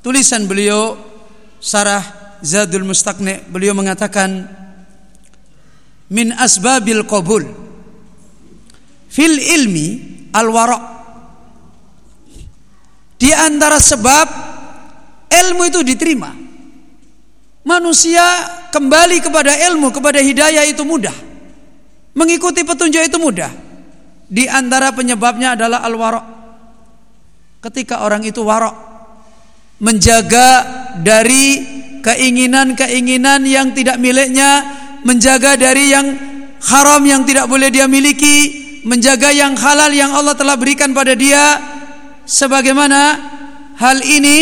tulisan beliau Sarah Zadul Mustaqni. Beliau mengatakan min asbabil qabul fil ilmi al wara di antara sebab ilmu itu diterima. Manusia kembali kepada ilmu kepada hidayah itu mudah. Mengikuti petunjuk itu mudah di antara penyebabnya adalah al-wara. Ketika orang itu warok menjaga dari keinginan-keinginan yang tidak miliknya, menjaga dari yang haram yang tidak boleh dia miliki, menjaga yang halal yang Allah telah berikan pada dia. Sebagaimana hal ini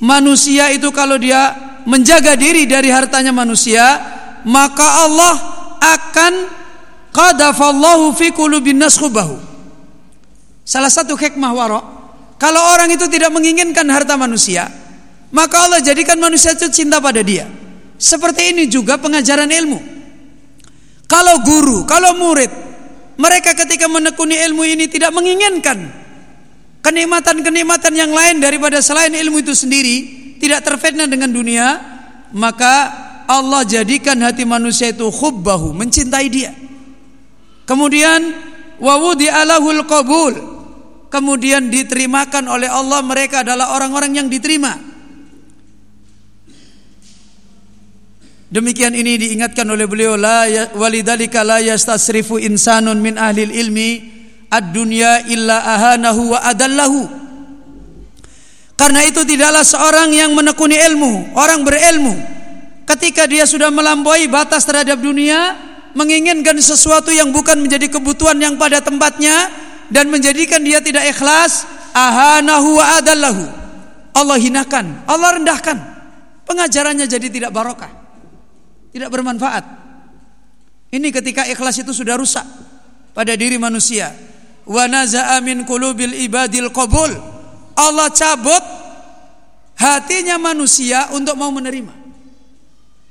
manusia itu kalau dia menjaga diri dari hartanya manusia, maka Allah akan qadafallahu fi qulubin. Salah satu hikmah warok, kalau orang itu tidak menginginkan harta manusia, maka Allah jadikan manusia itu cinta pada dia. Seperti ini juga pengajaran ilmu. Kalau guru, kalau murid, mereka ketika menekuni ilmu ini tidak menginginkan kenikmatan-kenikmatan yang lain daripada selain ilmu itu sendiri, tidak terfitnah dengan dunia, maka Allah jadikan hati manusia itu khubbahu, mencintai dia. Kemudian wawudi alahul qabul. Kemudian diterimakan oleh Allah mereka adalah orang-orang yang diterima. Demikian ini diingatkan oleh beliau la ya, walidalika la yastasrifu insanun min ahli ilmi ad-dunya illa ahanahu wa adallahu. Karena itu tidaklah seorang yang menekuni ilmu, orang berilmu ketika dia sudah melampaui batas terhadap dunia, menginginkan sesuatu yang bukan menjadi kebutuhan yang pada tempatnya dan menjadikan dia tidak ikhlas ahanahu wa adallahu. Allah hinakan Allah rendahkan. Pengajarannya jadi tidak barokah tidak bermanfaat. Ini ketika ikhlas itu sudah rusak pada diri manusia. Wa naza'a ibadil qabul. Allah cabut hatinya manusia untuk mau menerima.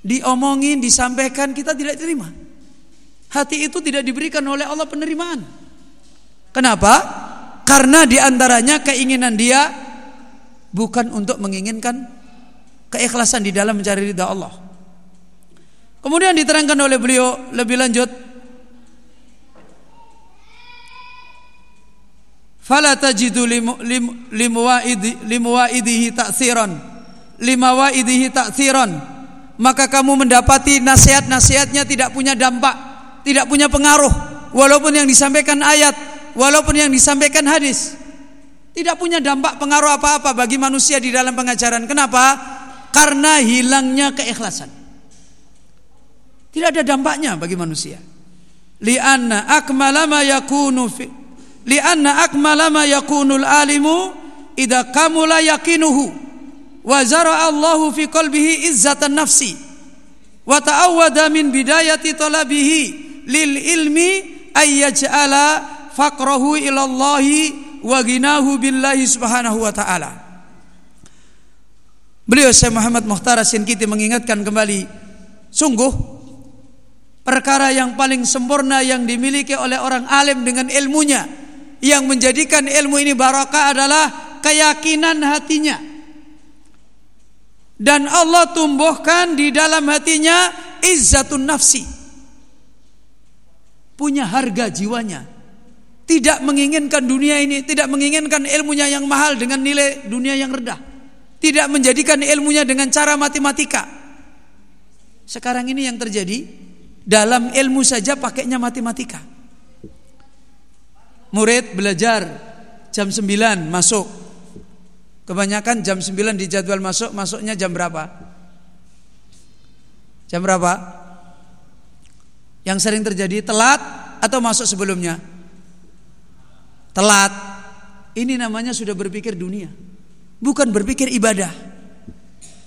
Diomongin disampaikan kita tidak terima hati itu tidak diberikan oleh Allah penerimaan. Kenapa? Karena di antaranya keinginan dia bukan untuk menginginkan keikhlasan di dalam mencari ridha Allah. Kemudian diterangkan oleh beliau lebih lanjut fala tajidu limuwaidihi ta'tsiran limawaidihi ta'tsiran maka kamu mendapati nasihat-nasihatnya tidak punya dampak tidak punya pengaruh walaupun yang disampaikan ayat walaupun yang disampaikan hadis. Tidak punya dampak pengaruh apa-apa bagi manusia di dalam pengajaran. Kenapa? Karena hilangnya keikhlasan. Tidak ada dampaknya bagi manusia. Li'anna akmala ma yakunu fi li'anna akmala ma yakunul alimu idza kamula yaqinuhu wa Allahu fi qalbihi izzatan nafsi wa ta'awwada min bidayati talabihi lil ilmi ayyaj'ala faqrahu ilallahi wa ginahu billahi subhanahu wa ta'ala. Beliau Syekh Muhammad Mukhtar Sinkiti mengingatkan kembali Sungguh Perkara yang paling sempurna yang dimiliki oleh orang alim dengan ilmunya Yang menjadikan ilmu ini barakah adalah keyakinan hatinya. Dan Allah tumbuhkan di dalam hatinya izzatun nafsi punya harga jiwanya. Tidak menginginkan dunia ini, tidak menginginkan ilmunya yang mahal dengan nilai dunia yang rendah. Tidak menjadikan ilmunya dengan cara matematika. Sekarang ini yang terjadi dalam ilmu saja pakainya matematika. Murid belajar jam 9 masuk. Kebanyakan jam 9 di jadwal masuk, masuknya jam berapa? Jam berapa? Yang sering terjadi telat atau masuk sebelumnya? telat. Ini namanya sudah berpikir dunia, bukan berpikir ibadah.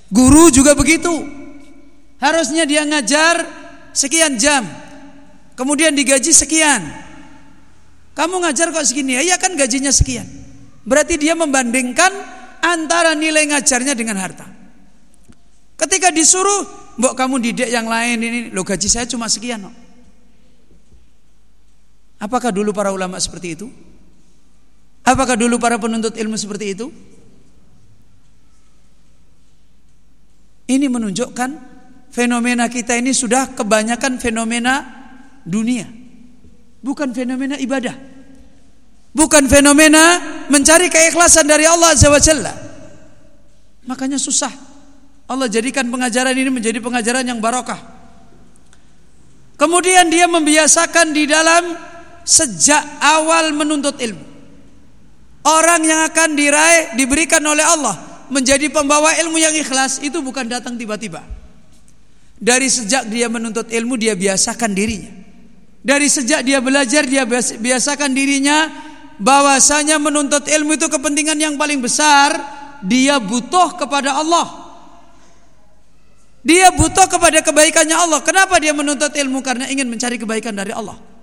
Guru juga begitu. Harusnya dia ngajar sekian jam, kemudian digaji sekian. Kamu ngajar kok segini? Ya kan gajinya sekian. Berarti dia membandingkan antara nilai ngajarnya dengan harta. Ketika disuruh, mbok kamu didik yang lain ini, lo gaji saya cuma sekian. No. Apakah dulu para ulama seperti itu? Apakah dulu para penuntut ilmu seperti itu? Ini menunjukkan fenomena kita ini sudah kebanyakan fenomena dunia. Bukan fenomena ibadah. Bukan fenomena mencari keikhlasan dari Allah Azza. Makanya susah. Allah jadikan pengajaran ini menjadi pengajaran yang barokah. Kemudian dia membiasakan di dalam sejak awal menuntut ilmu. Orang yang akan diraih diberikan oleh Allah menjadi pembawa ilmu yang ikhlas itu bukan datang tiba-tiba. Dari sejak dia menuntut ilmu dia biasakan dirinya. Dari sejak dia belajar dia biasakan dirinya bahwasanya menuntut ilmu itu kepentingan yang paling besar, dia butuh kepada Allah. Dia butuh kepada kebaikannya Allah. Kenapa dia menuntut ilmu? Karena ingin mencari kebaikan dari Allah.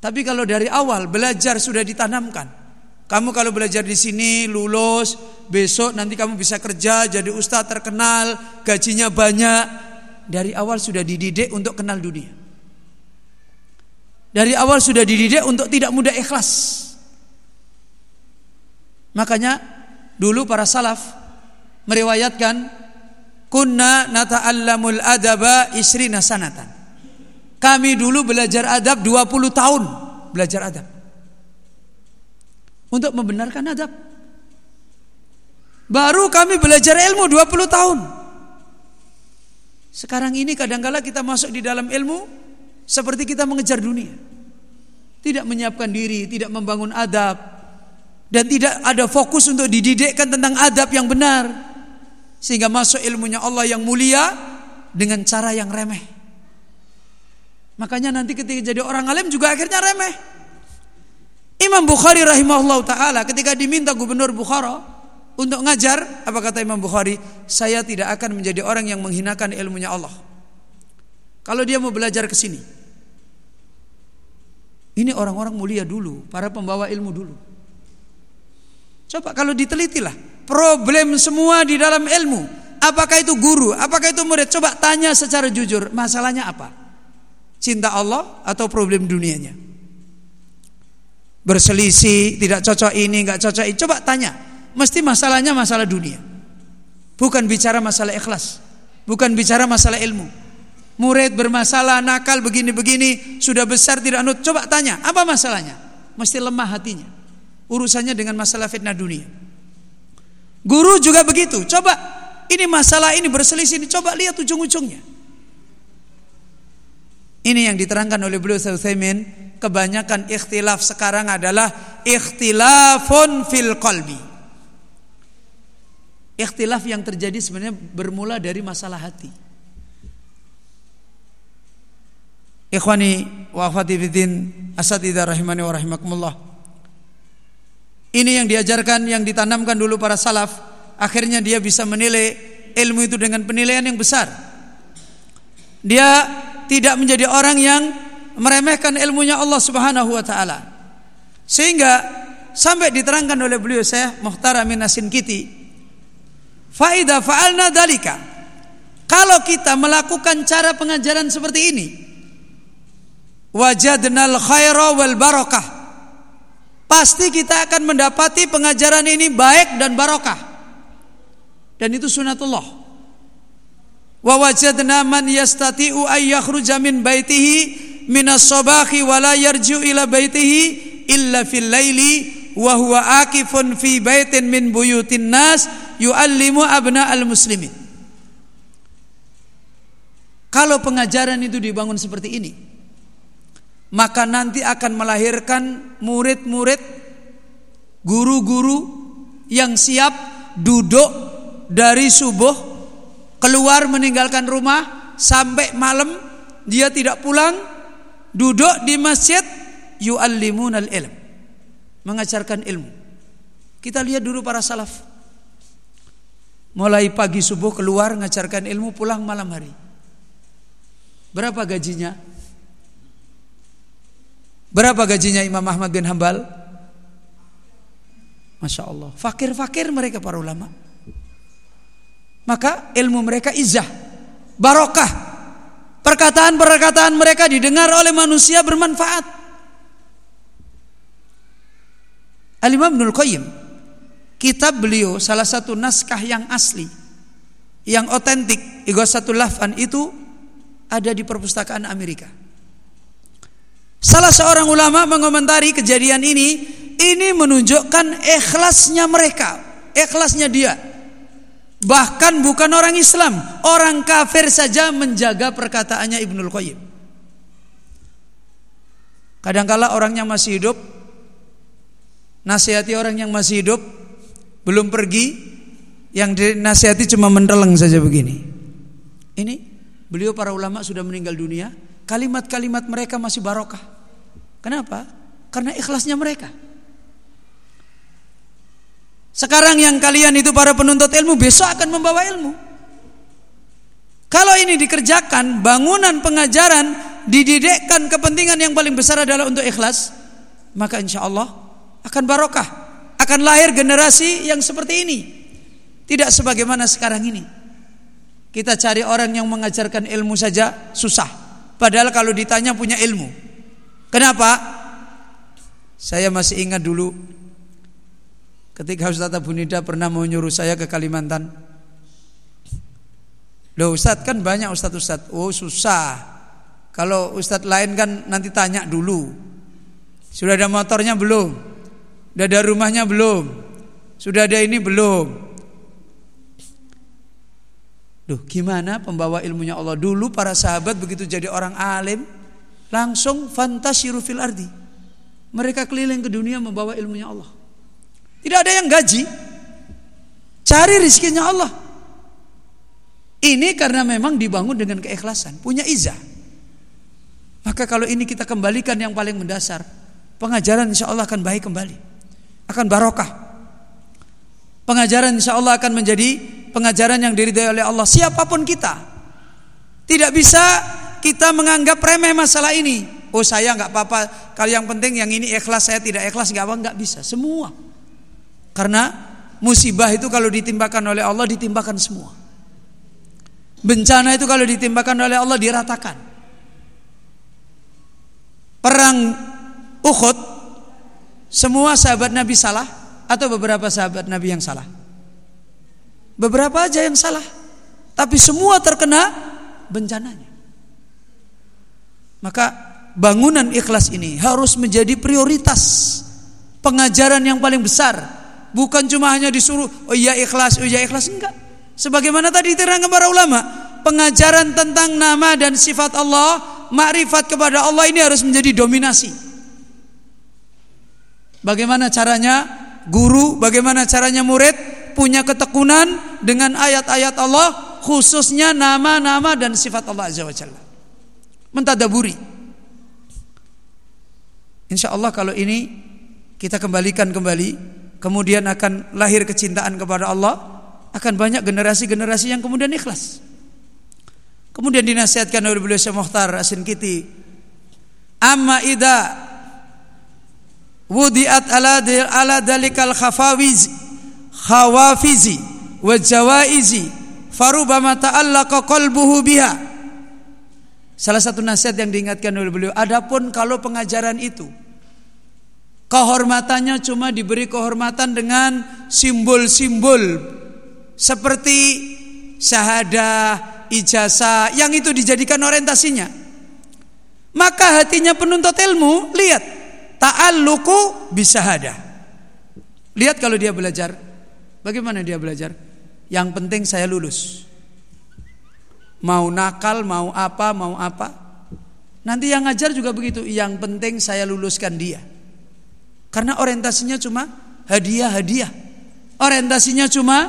Tapi kalau dari awal belajar sudah ditanamkan. Kamu kalau belajar di sini lulus, besok nanti kamu bisa kerja jadi ustaz terkenal, gajinya banyak. Dari awal sudah dididik untuk kenal dunia. Dari awal sudah dididik untuk tidak mudah ikhlas. Makanya dulu para salaf meriwayatkan kunna nata'allamul adaba isrina sanatan. Kami dulu belajar adab 20 tahun belajar adab. Untuk membenarkan adab. Baru kami belajar ilmu 20 tahun. Sekarang ini kadangkala kita masuk di dalam ilmu seperti kita mengejar dunia. Tidak menyiapkan diri, tidak membangun adab dan tidak ada fokus untuk dididikkan tentang adab yang benar. Sehingga masuk ilmunya Allah yang mulia dengan cara yang remeh. Makanya nanti ketika jadi orang alim juga akhirnya remeh. Imam Bukhari rahimahullah taala ketika diminta gubernur Bukhara untuk ngajar, apa kata Imam Bukhari? Saya tidak akan menjadi orang yang menghinakan ilmunya Allah. Kalau dia mau belajar ke sini. Ini orang-orang mulia dulu, para pembawa ilmu dulu. Coba kalau ditelitilah, problem semua di dalam ilmu. Apakah itu guru, apakah itu murid? Coba tanya secara jujur, masalahnya apa? Cinta Allah atau problem dunianya? Berselisih, tidak cocok ini, nggak cocok ini. Coba tanya. Mesti masalahnya masalah dunia. Bukan bicara masalah ikhlas. Bukan bicara masalah ilmu. Murid bermasalah, nakal begini-begini, sudah besar tidak nut. Coba tanya, apa masalahnya? Mesti lemah hatinya. Urusannya dengan masalah fitnah dunia. Guru juga begitu. Coba ini masalah ini berselisih ini coba lihat ujung-ujungnya. Ini yang diterangkan oleh beliau Utsaimin, kebanyakan ikhtilaf sekarang adalah ikhtilafun fil qalbi. Ikhtilaf yang terjadi sebenarnya bermula dari masalah hati. Ikhwani wa akhwati fiddin asatidah rahimani wa rahimakumullah. Ini yang diajarkan, yang ditanamkan dulu para salaf, akhirnya dia bisa menilai ilmu itu dengan penilaian yang besar. Dia tidak menjadi orang yang meremehkan ilmunya Allah Subhanahu wa taala. Sehingga sampai diterangkan oleh beliau saya Muhtar Amin Nasin Kiti, faida fa'alna dalika. Kalau kita melakukan cara pengajaran seperti ini, wajadnal khaira wal barakah. Pasti kita akan mendapati pengajaran ini baik dan barokah. Dan itu sunatullah. Wa wajadna man yastati'u ay yakhruja min baitihi minas sabahi wa la yarju ila baitihi illa fil laili wa huwa akifun fi baitin min buyutin nas yuallimu abna al muslimin. Kalau pengajaran itu dibangun seperti ini, maka nanti akan melahirkan murid-murid, guru-guru yang siap duduk dari subuh keluar meninggalkan rumah sampai malam dia tidak pulang duduk di masjid yuallimunal ilm mengajarkan ilmu. Kita lihat dulu para salaf. Mulai pagi subuh keluar mengajarkan ilmu pulang malam hari. Berapa gajinya? Berapa gajinya Imam Ahmad bin Hambal? Masya Allah. Fakir-fakir mereka para ulama. Maka ilmu mereka izah. Barokah. Perkataan-perkataan mereka didengar oleh manusia bermanfaat. Al-Imam Ibnul Qayyim kitab beliau salah satu naskah yang asli yang otentik Ighasatul Lafan itu ada di perpustakaan Amerika. Salah seorang ulama mengomentari kejadian ini, ini menunjukkan ikhlasnya mereka, ikhlasnya dia. Bahkan bukan orang Islam, orang kafir saja menjaga perkataannya Ibnul Qayyim. Kadangkala orang yang masih hidup nasihati orang yang masih hidup belum pergi yang dinasihati cuma mendeleng saja begini. Ini beliau para ulama sudah meninggal dunia, kalimat-kalimat mereka masih barokah. Kenapa? Karena ikhlasnya mereka. Sekarang yang kalian itu para penuntut ilmu besok akan membawa ilmu. Kalau ini dikerjakan, bangunan pengajaran dididikkan kepentingan yang paling besar adalah untuk ikhlas, maka insya Allah akan barokah, akan lahir generasi yang seperti ini. Tidak sebagaimana sekarang ini. Kita cari orang yang mengajarkan ilmu saja susah. Padahal kalau ditanya punya ilmu. Kenapa? Saya masih ingat dulu ketika Ustaz Abu Nida pernah menyuruh saya ke Kalimantan. Loh Ustaz kan banyak Ustaz-Ustaz. Oh susah. Kalau Ustaz lain kan nanti tanya dulu. Sudah ada motornya belum? Sudah ada rumahnya belum? Sudah ada ini belum? Duh, gimana pembawa ilmunya Allah? Dulu para sahabat begitu jadi orang alim, langsung fantasiru fil ardi. Mereka keliling ke dunia membawa ilmunya Allah. Tidak ada yang gaji. Cari rizkinya Allah. Ini karena memang dibangun dengan keikhlasan, punya izah. Maka kalau ini kita kembalikan yang paling mendasar, pengajaran insya Allah akan baik kembali akan barokah. Pengajaran insya Allah akan menjadi pengajaran yang diridhai oleh Allah siapa pun kita. Tidak bisa kita menganggap remeh masalah ini. Oh saya nggak apa-apa. Kalau yang penting yang ini ikhlas saya tidak ikhlas nggak apa nggak bisa. Semua. Karena musibah itu kalau ditimbakan oleh Allah ditimbakan semua. Bencana itu kalau ditimbakan oleh Allah diratakan. Perang Uhud semua sahabat Nabi salah atau beberapa sahabat Nabi yang salah? Beberapa aja yang salah. Tapi semua terkena bencananya. Maka bangunan ikhlas ini harus menjadi prioritas pengajaran yang paling besar. Bukan cuma hanya disuruh oh iya ikhlas, oh iya ikhlas enggak. Sebagaimana tadi diterangkan para ulama, pengajaran tentang nama dan sifat Allah, makrifat kepada Allah ini harus menjadi dominasi. Bagaimana caranya guru, bagaimana caranya murid punya ketekunan dengan ayat-ayat Allah khususnya nama-nama dan sifat Allah Azza wa Jalla. Mentadaburi. Insya Allah kalau ini kita kembalikan kembali, kemudian akan lahir kecintaan kepada Allah, akan banyak generasi-generasi yang kemudian ikhlas. Kemudian dinasihatkan oleh beliau Syekh Muhtar Asin Kiti, amma ida wudiat ala ala dalikal khafawiz khawafizi wa jawaizi farubama ta'allaqa qalbuhu biha. Salah satu nasihat yang diingatkan oleh beliau adapun kalau pengajaran itu kehormatannya cuma diberi kehormatan dengan simbol-simbol seperti syahadah, ijazah yang itu dijadikan orientasinya maka hatinya penuntut ilmu lihat ta'alluqu bisahada. Lihat kalau dia belajar, bagaimana dia belajar? Yang penting saya lulus. Mau nakal, mau apa, mau apa. Nanti yang ngajar juga begitu, yang penting saya luluskan dia. Karena orientasinya cuma hadiah-hadiah. Orientasinya cuma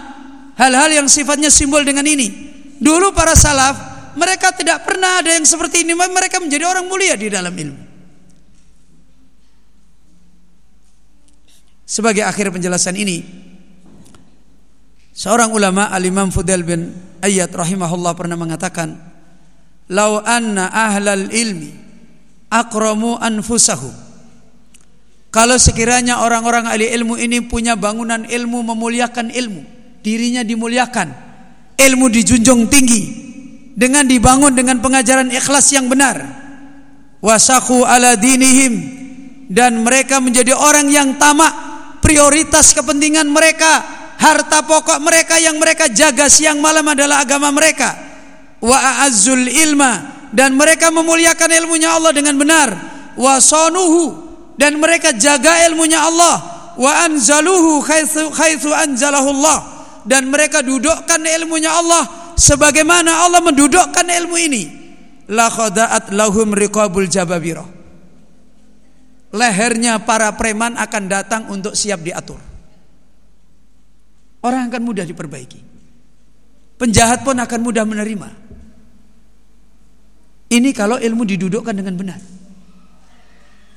hal-hal yang sifatnya simbol dengan ini. Dulu para salaf, mereka tidak pernah ada yang seperti ini, mereka menjadi orang mulia di dalam ilmu. Sebagai akhir penjelasan ini, seorang ulama Al-Imam Fudail bin Ayyad rahimahullah pernah mengatakan, "Lau anna ahlal ilmi akramu anfusahum." Kalau sekiranya orang-orang ahli ilmu ini punya bangunan ilmu memuliakan ilmu, dirinya dimuliakan, ilmu dijunjung tinggi dengan dibangun dengan pengajaran ikhlas yang benar. Wasaku ala dinihim dan mereka menjadi orang yang tamak prioritas kepentingan mereka, harta pokok mereka yang mereka jaga siang malam adalah agama mereka. Wa a'azzul ilma dan mereka memuliakan ilmunya Allah dengan benar. Wa sanuhu dan mereka jaga ilmunya Allah. Wa anzaluhu khaitsu khaitsu anzalahullah dan mereka dudukkan ilmunya Allah sebagaimana Allah mendudukkan ilmu ini. La khada'at lahum riqabul jababirah lehernya para preman akan datang untuk siap diatur. Orang akan mudah diperbaiki. Penjahat pun akan mudah menerima. Ini kalau ilmu didudukkan dengan benar.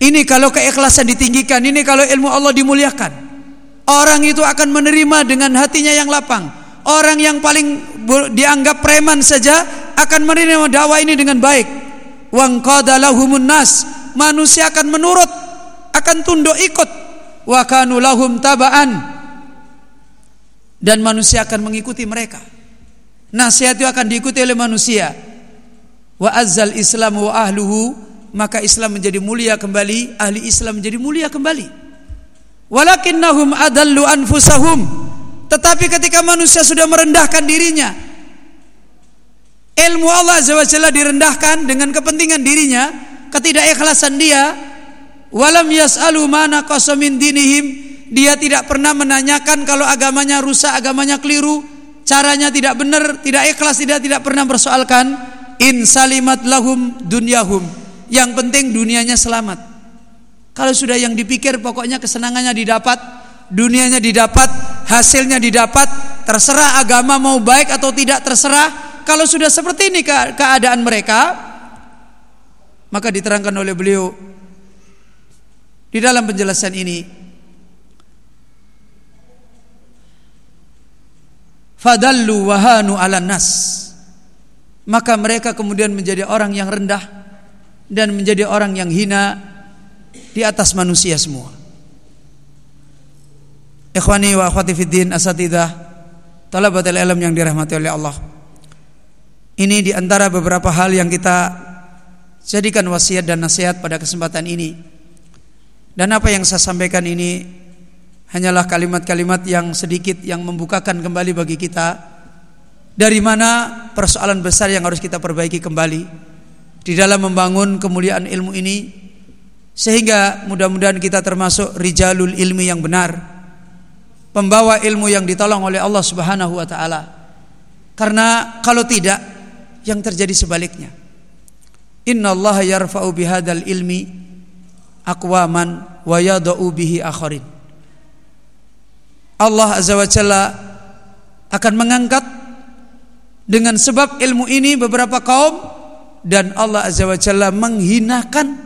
Ini kalau keikhlasan ditinggikan, ini kalau ilmu Allah dimuliakan. Orang itu akan menerima dengan hatinya yang lapang. Orang yang paling dianggap preman saja akan menerima dakwah ini dengan baik. Wang qadalahumun nas, manusia akan menurut akan tunduk ikut wa kanu tabaan dan manusia akan mengikuti mereka nasihat itu akan diikuti oleh manusia wa azzal islam wa ahluhu maka Islam menjadi mulia kembali ahli Islam menjadi mulia kembali walakinnahum adallu anfusahum tetapi ketika manusia sudah merendahkan dirinya ilmu Allah azza direndahkan dengan kepentingan dirinya ketidakikhlasan dia Walam yas'alu mana qasamin dinihim. Dia tidak pernah menanyakan kalau agamanya rusak, agamanya keliru, caranya tidak benar, tidak ikhlas, tidak tidak pernah persoalkan in salimat lahum dunyahum. Yang penting dunianya selamat. Kalau sudah yang dipikir pokoknya kesenangannya didapat, dunianya didapat, hasilnya didapat, terserah agama mau baik atau tidak terserah. Kalau sudah seperti ini keadaan mereka, maka diterangkan oleh beliau di dalam penjelasan ini fadallu wahanu ala nas maka mereka kemudian menjadi orang yang rendah dan menjadi orang yang hina di atas manusia semua. Ikhwani wa akhwati fiddin asatidah talabatul ilm yang dirahmati oleh Allah. Ini di antara beberapa hal yang kita jadikan wasiat dan nasihat pada kesempatan ini. Dan apa yang saya sampaikan ini hanyalah kalimat-kalimat yang sedikit yang membukakan kembali bagi kita. Dari mana persoalan besar yang harus kita perbaiki kembali di dalam membangun kemuliaan ilmu ini sehingga mudah-mudahan kita termasuk rijalul ilmi yang benar pembawa ilmu yang ditolong oleh Allah Subhanahu wa taala karena kalau tidak yang terjadi sebaliknya innallaha yarfa'u bihadzal ilmi aqwaman wa yadau bihi akharin. Allah Azza wa Jalla akan mengangkat dengan sebab ilmu ini beberapa kaum dan Allah Azza wa Jalla menghinakan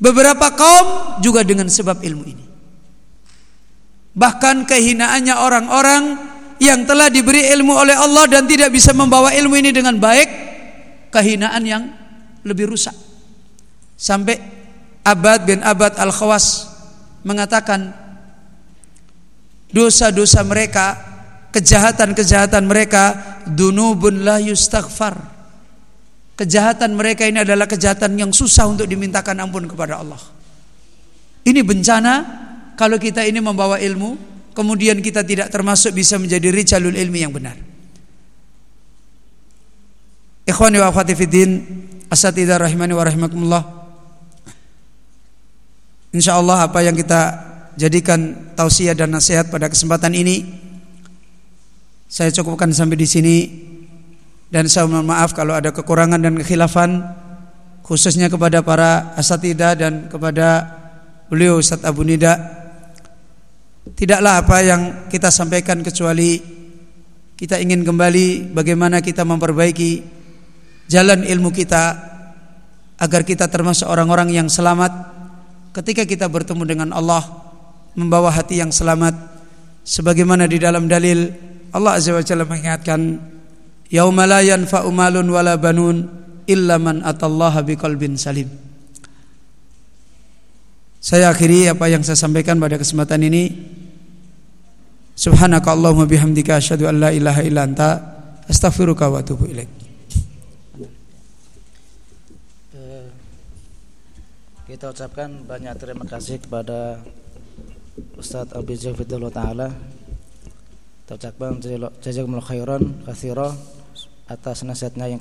beberapa kaum juga dengan sebab ilmu ini. Bahkan kehinaannya orang-orang yang telah diberi ilmu oleh Allah dan tidak bisa membawa ilmu ini dengan baik, kehinaan yang lebih rusak. Sampai Abad bin Abad Al-Khawas mengatakan dosa-dosa mereka, kejahatan-kejahatan mereka dunubun la yustaghfar. Kejahatan mereka ini adalah kejahatan yang susah untuk dimintakan ampun kepada Allah. Ini bencana kalau kita ini membawa ilmu, kemudian kita tidak termasuk bisa menjadi rijalul ilmi yang benar. Ikhwani wa akhwati fiddin, asatidah rahimani wa rahimakumullah. Insya Allah apa yang kita jadikan tausiah dan nasihat pada kesempatan ini saya cukupkan sampai di sini dan saya mohon maaf kalau ada kekurangan dan kekhilafan khususnya kepada para asatidah dan kepada beliau Ustaz Abu Nida. Tidaklah apa yang kita sampaikan kecuali kita ingin kembali bagaimana kita memperbaiki jalan ilmu kita agar kita termasuk orang-orang yang selamat. Ketika kita bertemu dengan Allah membawa hati yang selamat sebagaimana di dalam dalil Allah Azza wa Jalla mengingatkan yauma la yanfa'u malun wala banun illa man atallaha biqalbin salim. Saya akhiri apa yang saya sampaikan pada kesempatan ini. Subhanaka Allahumma bihamdika asyhadu an la ilaha illa anta astaghfiruka wa atubu ilaik. Kita ucapkan banyak terima kasih kepada Ustadz Abi Jafidullah Ta'ala Ucapkan jazakumullah khairan kathira atas nasihatnya yang